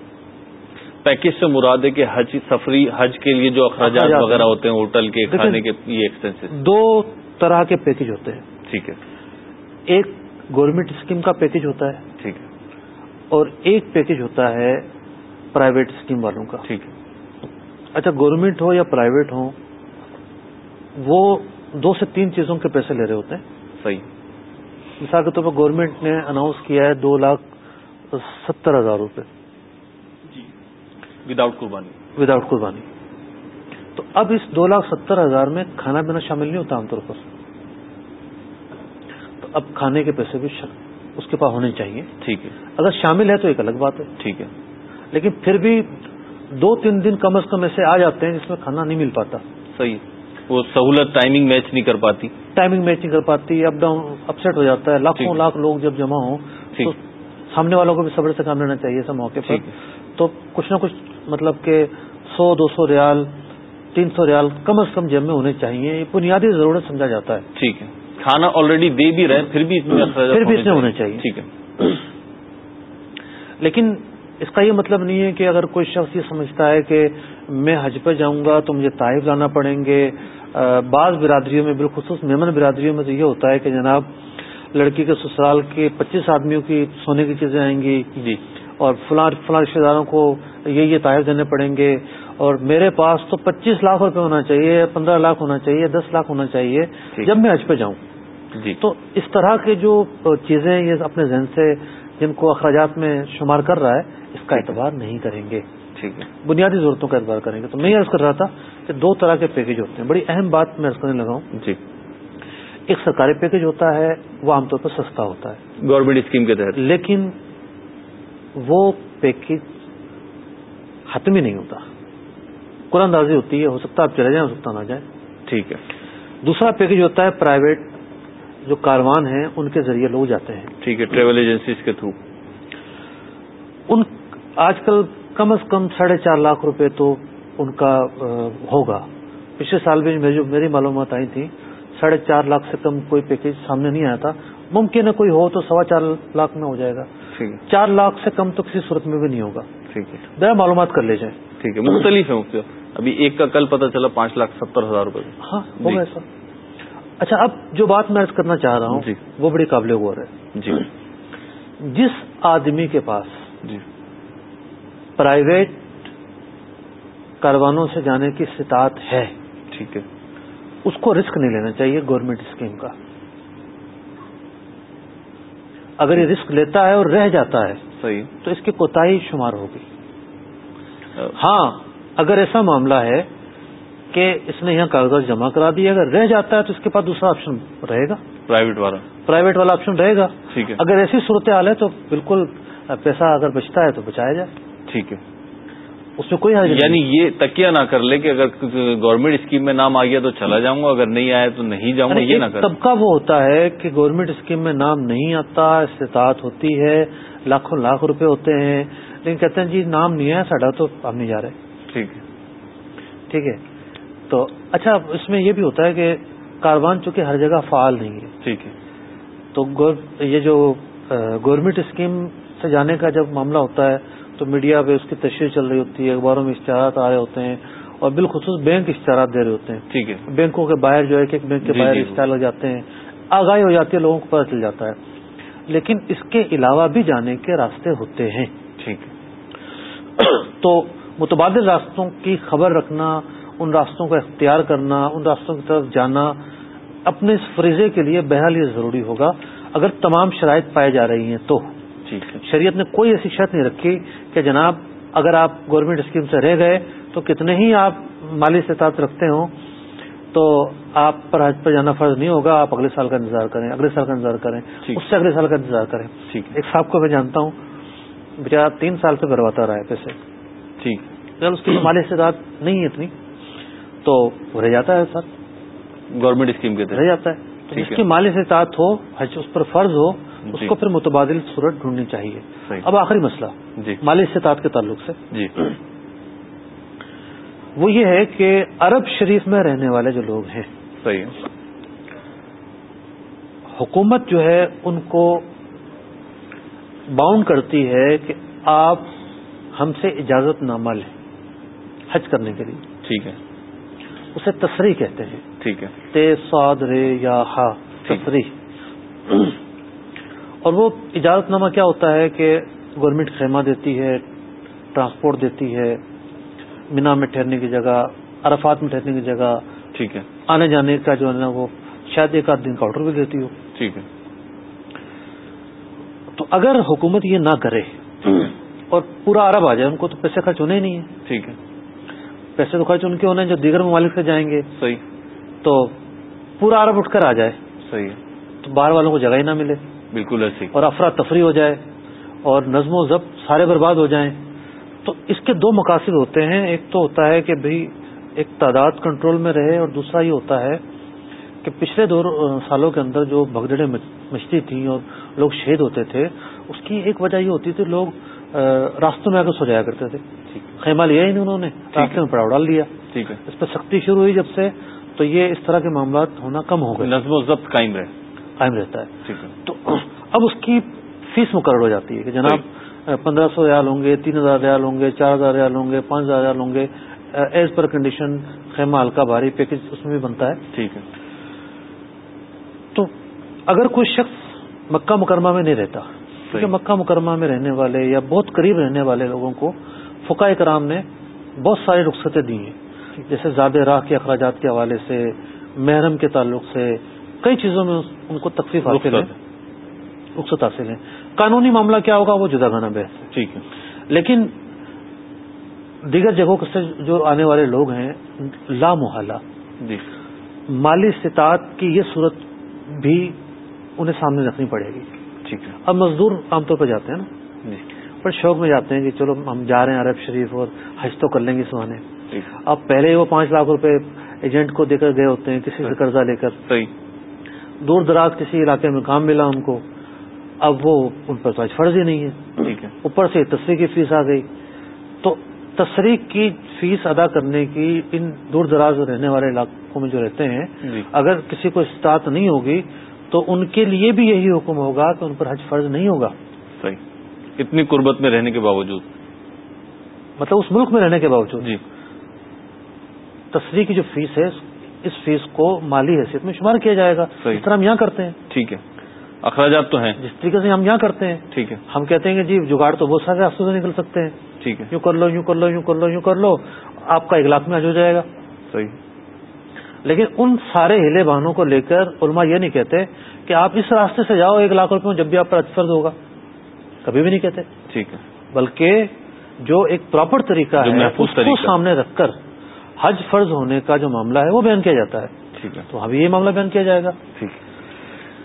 پیکج سے مراد ہے کہ حج سفری حج کے لیے جو اخراجات وغیرہ ہوتے ہیں ہوٹل کے کھانے کے یہ ایکسپینس دو طرح کے پیکج ہوتے ہیں۔ ٹھیک ہے۔ ایک گورنمنٹ اسکیم کا پیکج ہوتا ہے۔ ٹھیک ہے۔ اور ایک پیکج ہوتا ہے پرائیویٹ اسکیم والوں کا۔ ٹھیک ہے۔ اچھا گورنمنٹ ہو یا پرائیویٹ ہو وہ دو سے تین چیزوں کے پیسے لے رہے ہوتے ہیں۔ صحیح۔ مثال کے طور پر گورنمنٹ نے اناؤنس کیا ہے دو لاکھ ستر ہزار روپے۔ وداؤٹ قربانی۔ وداؤٹ قربانی۔ تو اب اس دو لاکھ ستر ہزار میں کھانا پینا شامل نہیں ہوتا عام طور پر۔ تو اب کھانے کے پیسے بھی اس کے پاس ہونے چاہیے۔ ٹھیک ہے۔ اگر شامل ہے تو ایک الگ بات ہے۔ ٹھیک ہے۔ لیکن پھر بھی دو تین دن کم از کم ایسے آ جاتے ہیں جس میں کھانا نہیں مل پاتا۔ صحیح۔ وہ سہولت ٹائمنگ میچ نہیں کر پاتی۔ ٹائمنگ میچ نہیں کر پاتی اپ ڈاؤن اپ سیٹ ہو جاتا ہے۔ لاکھوں لاکھ لوگ جب جمع ہوں تو سامنے والوں کو بھی صبر سے کام لینا چاہیے سب موقع پر۔ تو کچھ نہ کچھ مطلب کہ سو دو سو ریال تین سو ریال کم از کم جب میں ہونے چاہیے یہ بنیادی ضرورت سمجھا جاتا ہے۔ ٹھیک ہے۔ کھانا آلریڈی دے بھی رہے پھر بھی پھر بھی اس میں ہونے چاہیے۔ ٹھیک ہے۔ لیکن اس کا یہ مطلب نہیں ہے کہ اگر کوئی شخص یہ سمجھتا ہے کہ میں حج پہ جاؤں گا تو مجھے طائف لانا پڑیں گے۔ بعض برادریوں میں بالخصوص میمن برادریوں میں تو یہ ہوتا ہے کہ جناب لڑکی کے سسرال کے پچیس آدمیوں کی سونے کی چیزیں آئیں گی جی۔ اور فلاں فلاں رشتے داروں کو یہ یہ تحائف دینے پڑیں گے اور میرے پاس تو پچیس لاکھ روپے ہونا چاہیے پندرہ لاکھ ہونا چاہیے دس لاکھ ہونا چاہیے جب میں حج پہ جاؤں۔ جی۔ تو اس طرح کے جو چیزیں یہ اپنے ذہن سے جن کو اخراجات میں شمار کر رہا ہے اس کا اعتبار نہیں کریں گے۔ ٹھیک ہے۔ بنیادی ضرورتوں کا اعتبار کریں گے۔ تو میں یہ عرض کر رہا تھا کہ دو طرح کے پیکج ہوتے ہیں۔ بڑی اہم بات میں عرض کرنے لگا ہوں۔ جی۔ ایک سرکاری پیکج ہوتا ہے وہ عام طور پر سستا ہوتا ہے۔ گورنمنٹ اسکیم کے تحت۔ لیکن وہ پیکج حتمی نہیں ہوتا۔ قرآن اندازی ہوتی ہے ہو سکتا آپ چلے جائیں ہو سکتا نہ جائیں۔ ٹھیک ہے۔ دوسرا پیکج ہوتا ہے پرائیویٹ جو کاروان ہیں ان کے ذریعے لوگ جاتے ہیں۔ ٹھیک ہے ٹریول ایجنسیز کے تھرو۔ ان آج کل کم از کم ساڑھے چار لاکھ روپے تو ان کا ہوگا۔ پچھلے سال بھی جو میری معلومات آئی تھیں۔ ساڑھے چار لاکھ سے کم کوئی پیکج سامنے نہیں آیا تھا۔ ممکن ہے کوئی ہو تو سوا چار لاکھ میں ہو جائے گا۔ چار لاکھ سے کم تو کسی صورت میں بھی نہیں ہوگا۔ ٹھیک ہے۔ ذرا معلومات کر لے جائیں۔ ٹھیک ہے۔ مختلف ہے ابھی ایک کا کل پتا چلا پانچ لاکھ ستر ہزار روپے۔ ہاں ہوگا ایسا اچھا اب جو بات میں کرنا چاہ رہا ہوں جی۔ وہ بڑی قابل غور ہے۔ جی۔ جس آدمی کے پاس جی۔ پرائیویٹ کاروانوں سے جانے کی استطاعت ہے ٹھیک ہے۔ اس کو رسک نہیں لینا چاہیے گورنمنٹ اسکیم کا۔ اگر یہ رسک لیتا ہے اور رہ جاتا ہے صحیح۔ تو اس کی کوتا شمار ہوگی۔ ہاں اگر ایسا معاملہ ہے کہ اس نے یہاں کاغذات جمع کرا دیے اگر رہ جاتا ہے تو اس کے پاس دوسرا آپشن رہے گا۔ پرائیویٹ والا۔ پرائیویٹ والا آپشن رہے گا۔ ٹھیک ہے۔ اگر ایسی صورتحال ہے تو بالکل پیسہ اگر بچتا ہے تو بچایا جائے۔ ٹھیک ہے۔ اس میں کوئی یعنی یہ تکیہ نہ کر لے کہ اگر گورنمنٹ اسکیم میں نام آ گیا تو چلا جاؤں گا اگر نہیں آیا تو نہیں جاؤں گا یہ نہ کر۔ طبقہ وہ ہوتا ہے کہ گورنمنٹ اسکیم میں نام نہیں آتا استطاعت ہوتی ہے لاکھوں لاکھ روپے ہوتے ہیں لیکن کہتے ہیں جی نام نہیں ہے ساڈا تو ہم نہیں جا رہے۔ ٹھیک ہے۔ ٹھیک ہے۔ تو اچھا اس میں یہ بھی ہوتا ہے کہ کاروان چونکہ ہر جگہ فعال نہیں ہے۔ ٹھیک ہے۔ تو یہ جو گورنمنٹ اسکیم سے جانے کا جب معاملہ ہوتا ہے تو میڈیا پہ اس کی تشریح چل رہی ہوتی ہے اخباروں میں اشتہارات آ رہے ہوتے ہیں اور بالخصوص بینک اشتہارات دے رہے ہوتے ہیں۔ ٹھیک ہے۔ بینکوں کے باہر جو ہے کہ بینک کے جی، باہر جی، اشتہار لگ جاتے ہیں آگاہی ہو جاتی ہے لوگوں کو پتہ چل جاتا ہے۔ لیکن اس کے علاوہ بھی جانے کے راستے ہوتے ہیں۔ ٹھیک تو متبادل راستوں کی خبر رکھنا ان راستوں کا اختیار کرنا ان راستوں کی طرف جانا اپنے اس فریضے کے لیے بہرحال یہ ضروری ہوگا۔ اگر تمام شرائط پائی جا رہی ہیں تو۔ شریعت نے کوئی ایسی شرط نہیں رکھی کہ جناب اگر آپ گورنمنٹ اسکیم سے رہ گئے تو کتنے ہی آپ مالی استطاعت رکھتے ہوں تو آپ پر حج پر جانا فرض نہیں ہوگا آپ اگلے سال کا انتظار کریں اگلے سال کا انتظار کریں اس سے اگلے سال کا انتظار کریں۔ ایک صاحب کو میں جانتا ہوں بیچارہ تین سال سے برواتا رہا ہے پیسے۔ ٹھیک۔ اس کی مالی استعداد نہیں ہے اتنی۔ تو وہ رہ جاتا ہے سر گورنمنٹ اسکیم کے رہ جاتا ہے۔ جس کی مالی استطاعت ہو حج اس پر فرض ہو اس جی۔ کو پھر متبادل صورت ڈھونڈنی چاہیے۔ اب آخری مسئلہ. جی. مالی استطاعت کے تعلق سے. جی. وہ یہ ہے کہ عرب شریف میں رہنے والے جو لوگ ہیں صحیح. حکومت جو ہے ان کو باؤنڈ کرتی ہے کہ آپ ہم سے اجازت نامہ لیں حج کرنے کے لیے. ٹھیک ہے. اسے تصریح کہتے ہیں. ٹھیک ہے. تے سعد رے یا ہا۔ تصریح اور وہ اجازت نامہ کیا ہوتا ہے کہ گورنمنٹ خیمہ دیتی ہے ٹرانسپورٹ دیتی ہے مینا میں ٹھہرنے کی جگہ عرفات میں ٹھہرنے کی جگہ ٹھیک ہے۔ آنے جانے کا جو ہے نا وہ شاید ایک آدھ دن کا آرڈر بھی دیتی ہو۔ ٹھیک ہے۔ تو اگر حکومت یہ نہ کرے اور پورا عرب آ جائے ان کو تو پیسے خرچ ہونے ہی نہیں ہے ٹھیک ہے۔ پیسے تو خرچ ان کے ہونے ہیں جو دیگر ممالک سے جائیں گے۔ صحیح۔ تو پورا عرب اٹھ کر آ جائے۔ صحیح ہے۔ تو باہر والوں کو جگہ ہی نہ ملے۔ بالکل ایسے اور افراتفری ہو جائے اور نظم و ضبط سارے برباد ہو جائیں۔ تو اس کے دو مقاصد ہوتے ہیں۔ ایک تو ہوتا ہے کہ بھئی ایک تعداد کنٹرول میں رہے اور دوسرا یہ ہوتا ہے کہ پچھلے دو سالوں کے اندر جو بھگدڑیں مچتی تھیں اور لوگ شہید ہوتے تھے اس کی ایک وجہ یہ ہوتی تھی لوگ راستوں میں آ کر سو جایا کرتے تھے۔ خیمہ لیا ہی نہیں انہوں نے راستے میں پڑاؤ ڈال لیا۔ ٹھیک ہے۔ اس پہ سختی شروع ہوئی جب سے تو یہ اس طرح کے معاملات ہونا کم ہو گئے۔ نظم و ضبط قائم رہے۔ قائم رہتا ہے۔ تو اب اس کی فیس مقرر ہو جاتی ہے کہ جناب پندرہ سو ریال ہوں گے تین ہزار ریال ہوں گے چار ہزار ریال ہوں گے پانچ ہزار ریال ہوں گے ایز پر کنڈیشن خیمہ ہلکا بھاری پیکج اس میں بھی بنتا ہے۔ ٹھیک ہے۔ تو اگر کوئی شخص مکہ مکرمہ میں نہیں رہتا کیونکہ مکہ مکرمہ میں رہنے والے یا بہت قریب رہنے والے لوگوں کو فقہ کرام نے بہت ساری رخصتیں دی ہیں۔ جیسے زیادہ راہ کے اخراجات کے حوالے سے محرم کے تعلق سے کئی چیزوں میں ان کو تکلیف حاصل ہے رخصت حاصل ہے۔ قانونی معاملہ کیا ہوگا؟ وہ جدا گانا بحث ہے۔ ٹھیک ہے۔ لیکن دیگر جگہوں سے جو آنے والے لوگ ہیں لا محالہ۔ جی۔ مالی استطاعت کی یہ صورت بھی انہیں سامنے رکھنی پڑے گی۔ ٹھیک ہے۔ اب مزدور عام طور پہ جاتے ہیں نا۔ جی۔ بڑے شوق میں جاتے ہیں کہ چلو ہم جا رہے ہیں عرب شریف اور حج تو کر لیں گے ٹھیک۔ اب پہلے وہ پانچ لاکھ روپے ایجنٹ کو دے کر گئے ہوتے ہیں کسی سے قرضہ لے کر۔ دور دراز کسی علاقے میں کام ملا ان کو اب وہ ان پر تو آج فرض ہی نہیں ہے۔ ٹھیک ہے۔ اوپر سے تصریح کی فیس آ گئی۔ تو تصریح کی فیس ادا کرنے کی ان دور دراز رہنے والے علاقوں میں جو رہتے ہیں جی۔ اگر کسی کو استطاعت نہیں ہوگی تو ان کے لیے بھی یہی حکم ہوگا کہ ان پر حج فرض نہیں ہوگا۔ صحیح۔ اتنی قربت میں رہنے کے باوجود۔ مطلب اس ملک میں رہنے کے باوجود۔ جی۔ تصریح کی جو فیس ہے اس فیس کو مالی حیثیت میں شمار کیا جائے گا۔ اس طرح ہم یہاں کرتے ہیں۔ ٹھیک ہے۔ اخراجات تو ہیں۔ جس طریقے سے ہم یہاں کرتے ہیں۔ ٹھیک ہے۔ ہم کہتے ہیں کہ جی جگاڑ تو بہت سارے راستوں سے نکل سکتے ہیں۔ ٹھیک ہے۔ یوں کر لو یوں کر لو یوں کر لو یوں کر لو آپ کا لاکھ میں حج ہو جائے گا۔ صحیح۔ لیکن ان سارے ہلے بہانوں کو لے کر علماء یہ نہیں کہتے کہ آپ اس راستے سے جاؤ ایک لاکھ روپے جب بھی آپ پر حج فرض ہوگا۔ کبھی بھی نہیں کہتے۔ ٹھیک ہے۔ بلکہ جو ایک پراپر طریقہ ہے محفوظ اس کو۔ سامنے رکھ کر حج فرض ہونے کا جو معاملہ ہے وہ بیان کیا جاتا ہے۔ ٹھیک ہے۔ تو ابھی یہ معاملہ بیان کیا جائے گا۔ ٹھیک۔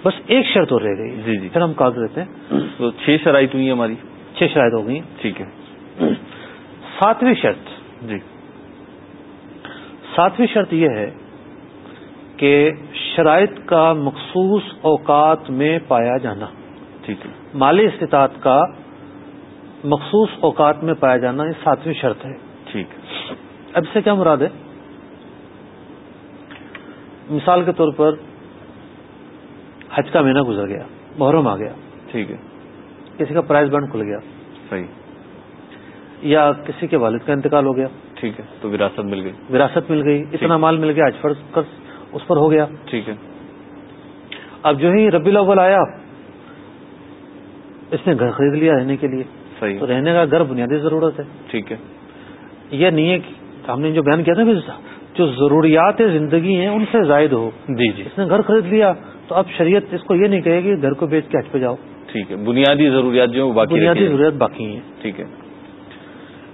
بس ایک شرط اور رہ گئی۔ جی جی۔ پھر ہم کاغذ دیتے ہیں۔ تو چھ شرائط ہوئی ہماری۔ چھ شرائط ہو گئی ٹھیک ہے۔ ساتویں شرط۔ جی۔ ساتویں شرط یہ ہے کہ شرائط کا مخصوص اوقات میں پایا جانا۔ ٹھیک ہے۔ مالی استطاعت کا مخصوص اوقات میں پایا جانا یہ ساتویں شرط ہے۔ اب سے کیا مراد ہے؟ مثال کے طور پر حج کا مہینہ گزر گیا محرم آ گیا ٹھیک ہے۔ کسی کا پرائز بینڈ کھل گیا صحیح۔ یا کسی کے والد کا انتقال ہو گیا ٹھیک ہے تو وراثت مل گئی۔ وراثت مل گئی اتنا مال مل گیا حج فرض قرض اس پر ہو گیا۔ ٹھیک ہے۔ اب جو ہی ربی الاول آیا اس نے گھر خرید لیا رہنے کے لیے۔ صحیح۔ تو رہنے کا گھر بنیادی ضرورت ہے۔ ٹھیک ہے۔ یہ نہیں ہے کہ ہم نے جو بیان کیا تھا جو ضروریات زندگی ہیں ان سے زائد ہو۔ جی جی۔ اس نے گھر خرید لیا۔ تو اب شریعت اس کو یہ نہیں کہے کہ گھر کو بیچ کے حج پہ جاؤ۔ ٹھیک ہے۔ بنیادی ضروریات جو باقی بنیادی۔ ضرورت باقی ہیں۔ ٹھیک ہے۔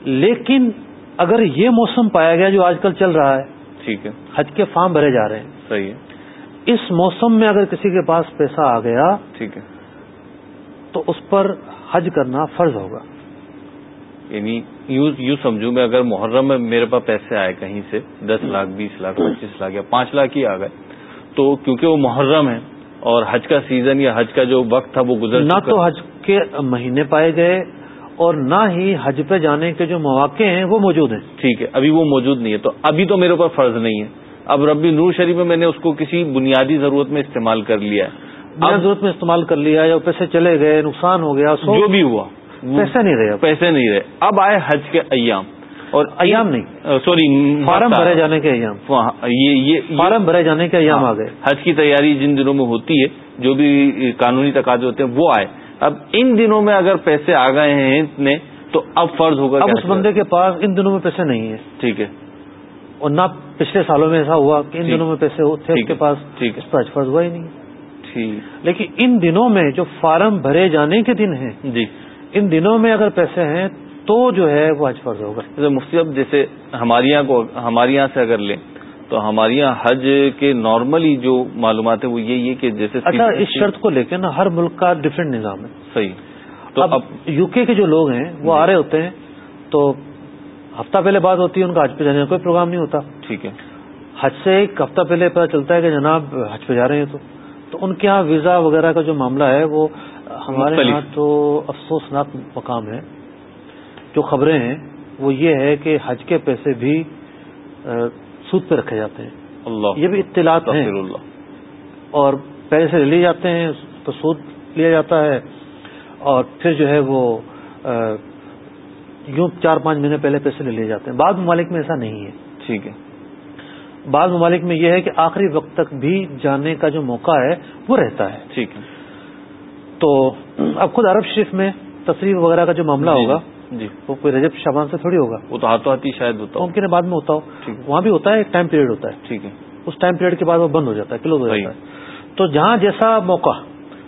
لیکن اگر یہ موسم پایا گیا جو آج کل چل رہا ہے ٹھیک ہے۔ حج کے فارم بھرے جا رہے ہیں۔ صحیح ہے۔ اس موسم میں اگر کسی کے پاس پیسہ آ گیا ٹھیک ہے۔ تو اس پر حج کرنا فرض ہوگا۔ یعنی یوں سمجھوں میں اگر محرم میں میرے پاس پیسے آئے کہیں سے دس لاکھ بیس لاکھ پچیس لاکھ یا پانچ لاکھ ہی آ گئے تو کیونکہ وہ محرم ہے اور حج کا سیزن یا حج کا جو وقت تھا وہ گزر نہ تو حج کے مہینے پائے گئے اور نہ ہی حج پہ جانے کے جو مواقع ہیں وہ موجود ہیں۔ ٹھیک ہے ابھی وہ موجود نہیں ہے تو ابھی تو میرے اوپر فرض نہیں ہے۔ اب ربی نور شریف میں میں نے اس کو کسی بنیادی ضرورت میں استعمال کر لیا ہے۔ ضرورت میں استعمال کر لیا یا پیسے چلے گئے نقصان ہو گیا جو بھی ہوا۔ پیسے نہیں رہے پیسے نہیں رہے. اب آئے حج کے ایام. اور ایام نہیں. سوری فارم بھرے جانے کے ایام. یہ فارم بھرے جانے کے ایام ہاں، آ گئے. حج کی تیاری جن دنوں میں ہوتی ہے جو بھی قانونی تقاضے ہوتے ہیں وہ آئے. اب ان دنوں میں اگر پیسے آ گئے ہیں تو اب فرض ہوگا اب اس بندے کے پاس ان دنوں میں پیسے نہیں ہیں. ٹھیک ہے. اور نہ پچھلے سالوں میں ایسا ہوا کہ ان دنوں میں پیسے تھے اس کے پاس ٹھیک ہے. پر فرض ہوا ہی نہیں. ٹھیک. لیکن ان دنوں میں جو فارم بھرے جانے کے دن ہیں جی. ان دنوں میں اگر پیسے ہیں تو جو ہے وہ حج فرض ہوگا۔ مفتی اب جیسے ہمارے یہاں کو ہمارے یہاں سے اگر لیں تو ہمارے یہاں حج کے نارملی جو معلومات ہیں وہ یہی ہے کہ جیسے اچھا اس شرط کو لے کے نا ہر ملک کا ڈفرینٹ نظام ہے۔ صحیح۔ تو اب یو کے جو لوگ ہیں وہ آ رہے ہوتے ہیں تو ہفتہ پہلے بات ہوتی ہے ان کا حج پہ جانے کا کوئی پروگرام نہیں ہوتا۔ ٹھیک ہے۔ حج سے ایک ہفتہ پہلے پتا چلتا ہے کہ جناب حج پہ جا رہے ہیں تو۔ تو ان کے یہاں ویزا وغیرہ کا جو معاملہ ہے وہ ہمارے یہاں تو افسوسناک مقام ہے۔ جو خبریں ہیں وہ یہ ہے کہ حج کے پیسے بھی سود پہ رکھے جاتے ہیں۔ اللہ یہ بھی اطلاعات ہیں۔ اللہ۔ اور پیسے لے لیے جاتے ہیں تو سود لیا جاتا ہے۔ اور پھر جو ہے وہ یوں چار پانچ مہینے پہلے پیسے لے لیے جاتے ہیں۔ بعض ممالک میں ایسا نہیں ہے۔ ٹھیک ہے۔ بعض ممالک میں یہ ہے کہ آخری وقت تک بھی جانے کا جو موقع ہے وہ رہتا ہے۔ ٹھیک ہے۔ تو اب خود عرب شریف میں تصریف وغیرہ کا جو معاملہ جی، ہوگا جی۔ وہ کوئی رجب شبان سے تھوڑی ہوگا۔ وہ تو ہاتھوں ہاتھی شاید ہوتا ممکن ہے بعد میں ہوتا ہو۔ وہاں بھی ہوتا ہے ایک ٹائم پیریڈ ہوتا ہے۔ ٹھیک ہے۔ اس ٹائم پیریڈ کے بعد وہ بند ہو جاتا ہے کلوز ہو جاتا ہے۔ تو جہاں جیسا موقع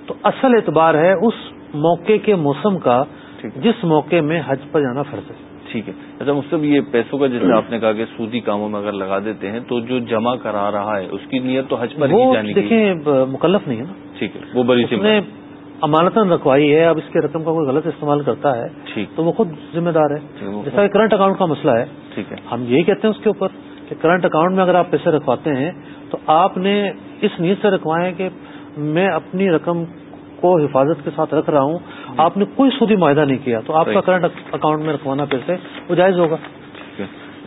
تو اصل اعتبار ہے اس موقع کے موسم کا جس موقع میں حج پر جانا فرض ہے۔ ٹھیک ہے۔ اچھا مجھ یہ پیسوں کا جیسے آپ نے کہا کہ سودی کاموں میں اگر لگا دیتے ہیں تو جو جمع کرا رہا ہے اس کی نیت تو حج پر دیکھیں مکلف نہیں ہے نا۔ ٹھیک ہے وہ بڑی امانتن رکھوائی ہے اب اس کے رقم کا کوئی غلط استعمال کرتا ہے تو وہ خود ذمہ دار ہے۔ جیسا کہ کرنٹ اکاؤنٹ کا مسئلہ ہے ٹھیک ہے۔ ہم یہی کہتے ہیں اس کے اوپر کہ کرنٹ اکاؤنٹ میں اگر آپ پیسے رکھواتے ہیں تو آپ نے اس نیت سے رکھوائے کہ میں اپنی رقم کو حفاظت کے ساتھ رکھ رہا ہوں۔ آپ نے کوئی سودی معاہدہ نہیں کیا تو آپ کا کرنٹ اکاؤنٹ میں رکھوانا پیسے وہ جائز ہوگا۔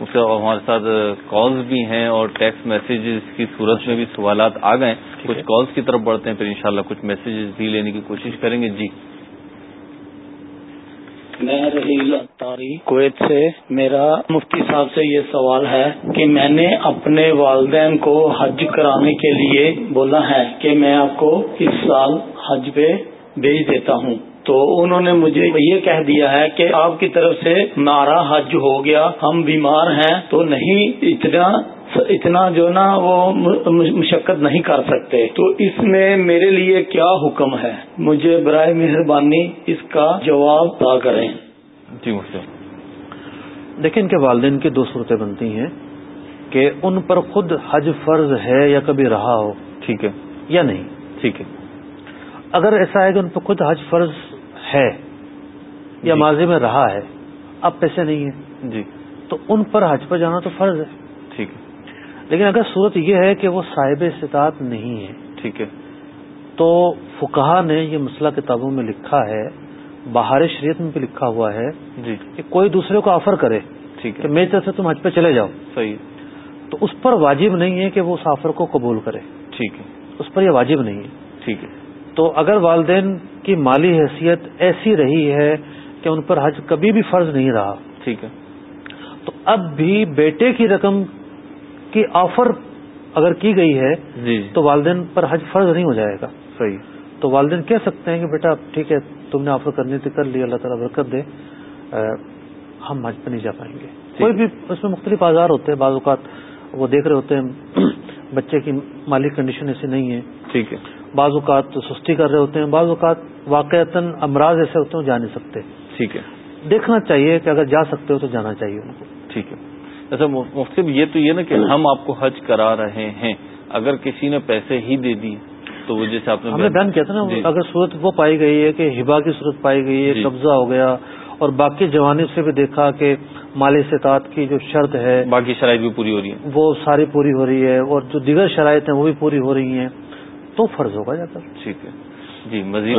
اس کے ہمارے ساتھ کالز بھی ہیں اور ٹیکسٹ میسیجز کی صورت میں بھی سوالات آ گئے کچھ کالز کی طرف بڑھتے ہیں پھر انشاءاللہ کچھ میسیجز بھی لینے کی کوشش کریں گے۔ جی۔ میں رحیل اتاری کویت سے میرا مفتی صاحب سے یہ سوال ہے کہ میں نے اپنے والدین کو حج کرانے کے لیے بولا ہے کہ میں آپ کو اس سال حج پہ بھیج دیتا ہوں۔ تو انہوں نے مجھے یہ کہہ دیا ہے کہ آپ کی طرف سے نارا حج ہو گیا، ہم بیمار ہیں، تو نہیں، اتنا اتنا جو نا وہ مشقت نہیں کر سکتے۔ تو اس میں میرے لیے کیا حکم ہے؟ مجھے برائے مہربانی اس کا جواب ادا کریں۔ جی دیکھیں، ان کے والدین کی دو صورتیں بنتی ہیں کہ ان پر خود حج فرض ہے یا کبھی رہا ہو، ٹھیک ہے، یا نہیں، ٹھیک ہے۔ اگر ایسا ہے کہ ان پر خود حج فرض ہے یا جی۔ ماضی میں رہا ہے اب پیسے نہیں ہیں۔ جی۔ تو ان پر حج پر جانا تو فرض ہے۔ ٹھیک ہے۔ لیکن اگر صورت یہ ہے کہ وہ صاحب استطاعت نہیں ہے ٹھیک ہے۔ تو فکہ نے یہ مسئلہ کتابوں میں لکھا ہے باہر شریعت میں بھی لکھا ہوا ہے جی۔ کہ کوئی دوسرے کو آفر کرے ٹھیک ہے۔ میری طرف سے تم حج پہ چلے جاؤ۔ صحیح تو اس پر واجب نہیں ہے کہ وہ اس آفر کو قبول کرے۔ ٹھیک ہے۔ اس پر یہ واجب نہیں ہے۔ ٹھیک ہے۔ تو اگر والدین کی مالی حیثیت ایسی رہی ہے کہ ان پر حج کبھی بھی فرض نہیں رہا ٹھیک ہے۔ تو اب بھی بیٹے کی رقم کی آفر اگر کی گئی ہے جی۔ تو والدین پر حج فرض نہیں ہو جائے گا۔ صحیح۔ تو والدین کہہ سکتے ہیں کہ بیٹا ٹھیک ہے تم نے آفر کرنی تھی کر لی اللہ تعالیٰ برکت دے ہم حج پہ نہیں جا پائیں گے۔ کوئی بھی اس میں مختلف آزار ہوتے ہیں بعض اوقات وہ دیکھ رہے ہوتے ہیں بچے کی مالی کنڈیشن ایسی نہیں ہے۔ ٹھیک ہے۔ بعض اوقات سستی کر رہے ہوتے ہیں بعض اوقات واقعات امراض ایسے ہوتے ہیں جا نہیں سکتے۔ ٹھیک ہے۔ دیکھنا چاہیے کہ اگر جا سکتے ہو تو جانا چاہیے ان کو۔ ٹھیک ہے۔ ایسا مختلف یہ تو یہ نا کہ ہم آپ کو حج کرا رہے ہیں اگر کسی نے پیسے ہی دے دی تو وہ جیسے آپ نے بیان کیا تھا نا جی۔ اگر صورت وہ پائی گئی ہے کہ ہبا کی صورت پائی گئی ہے جی۔ قبضہ ہو گیا اور باقی جوانب سے بھی دیکھا کہ مالی استطاعت کی جو شرط ہے باقی شرائط بھی پوری ہو رہی ہیں۔ وہ ساری پوری ہو رہی ہے اور جو دیگر شرائط ہیں وہ بھی پوری ہو رہی ہیں۔ تو فرض ہوگا جا کر ٹھیک ہے۔ جی مزید۔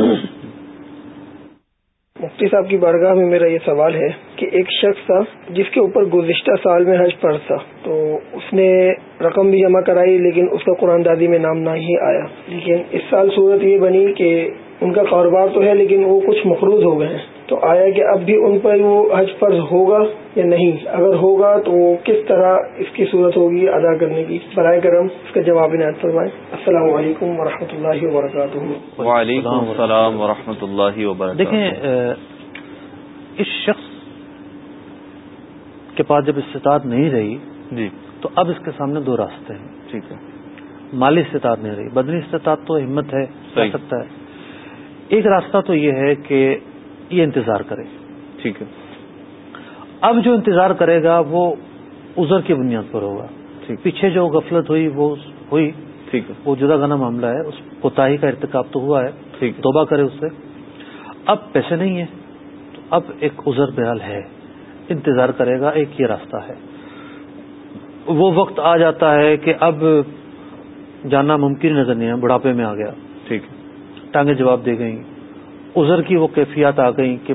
مفتی صاحب کی بارگاہ میں میرا یہ سوال ہے کہ ایک شخص تھا جس کے اوپر گزشتہ سال میں حج فرض تھا تو اس نے رقم بھی جمع کرائی لیکن اس کا قرآن دادی میں نام نہ ہی آیا۔ لیکن اس سال صورت یہ بنی کہ ان کا کاروبار تو ہے لیکن وہ کچھ مقروض ہو گئے ہیں۔ تو آیا کہ اب بھی ان پر وہ حج فرض ہوگا یا نہیں؟ اگر ہوگا تو وہ کس طرح اس کی صورت ہوگی ادا کرنے کی؟ برائے کرم اس کا جواب عنایت فرمائیں۔ السلام علیکم ورحمۃ اللہ وبرکاتہ۔ وعلیکم السلام ورحمۃ اللہ وبرکاتہ۔ دیکھیں اس شخص کے پاس جب استطاعت نہیں رہی جی۔ تو اب اس کے سامنے دو راستے ہیں۔ ٹھیک ہے۔ مالی استطاعت نہیں رہی بدنی استطاعت تو ہمت ہے سکتا ہے۔ ایک راستہ تو یہ ہے کہ یہ انتظار کرے ٹھیک ہے۔ اب جو انتظار کرے گا وہ ازر کی بنیاد پر ہوگا۔ ٹھیک۔ پیچھے جو غفلت ہوئی وہ ہوئی۔ ٹھیک ہے۔ وہ جدا گانا معاملہ ہے۔ اس کوتاہی کا ارتکاب تو ہوا ہے۔ ٹھیک توبہ کرے اس سے۔ اب پیسے نہیں ہیں۔ تو اب ایک ازر بحال ہے۔ انتظار کرے گا ایک یہ راستہ ہے۔ وہ وقت آ جاتا ہے کہ اب جانا ممکن نظر نہیں ہے بڑھاپے میں آ گیا۔ ٹھیک ہے۔ ٹانگیں جواب دے گئیں۔ ازر کی وہ کیفیات آ گئیں کہ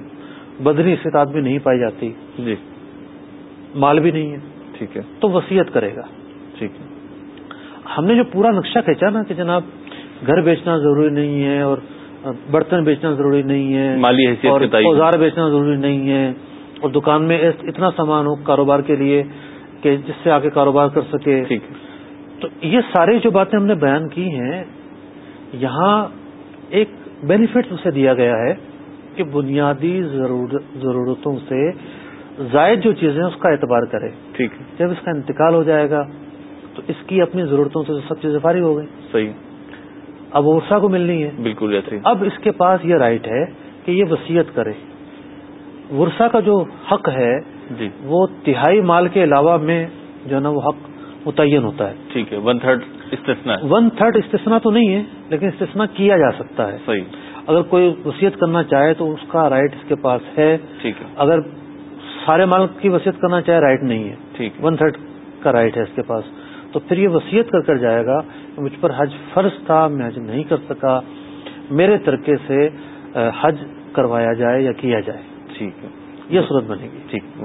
بدنی استطاعت بھی نہیں پائی جاتی۔ جی۔ مال بھی نہیں ہے۔ ٹھیک ہے۔ تو وسیعت کرے گا۔ ٹھیک ہے۔ ہم نے جو پورا نقشہ کھینچا نا کہ جناب گھر بیچنا ضروری نہیں ہے اور برتن بیچنا ضروری نہیں ہے مالی حیثیت اور کے اوزار بیچنا ضروری نہیں ہے اور دکان میں اتنا سامان ہو کاروبار کے لیے کہ جس سے آگے کاروبار کر سکے۔ تو یہ ساری جو باتیں ہم نے بیان کی ہیں یہاں ایک بینیفٹ اسے دیا گیا ہے کہ بنیادی ضرورتوں سے زائد جو چیزیں اس کا اعتبار کرے۔ ٹھیک ہے۔ جب اس کا انتقال ہو جائے گا تو اس کی اپنی ضرورتوں سے سب چیزیں فارغ ہو گئی صحیح۔ اب ورثہ کو ملنی ہے۔ بالکل اب اس کے پاس یہ رائٹ ہے کہ یہ وسیعت کرے۔ ورثہ کا جو حق ہے جی۔ وہ تہائی مال کے علاوہ میں جو ہے نا وہ حق متعین ہوتا ہے۔ ٹھیک ہے۔ ون تھرڈ استثنا ون تھرڈ استثنا تو نہیں ہے لیکن استثنا کیا جا سکتا ہے۔ صحیح۔ اگر کوئی وصیت کرنا چاہے تو اس کا رائٹ اس کے پاس ہے۔ ٹھیک ہے۔ اگر سارے مال کی وصیت کرنا چاہے رائٹ نہیں ہے۔ ٹھیک ون تھرڈ کا رائٹ ہے اس کے پاس۔ تو پھر یہ وصیت کر کر جائے گا مجھ پر حج فرض تھا میں حج نہیں کر سکا۔ میرے طریقے سے حج کروایا جائے یا کیا جائے۔ ٹھیک ہے۔ یہ صورت بنے گی۔ ٹھیک۔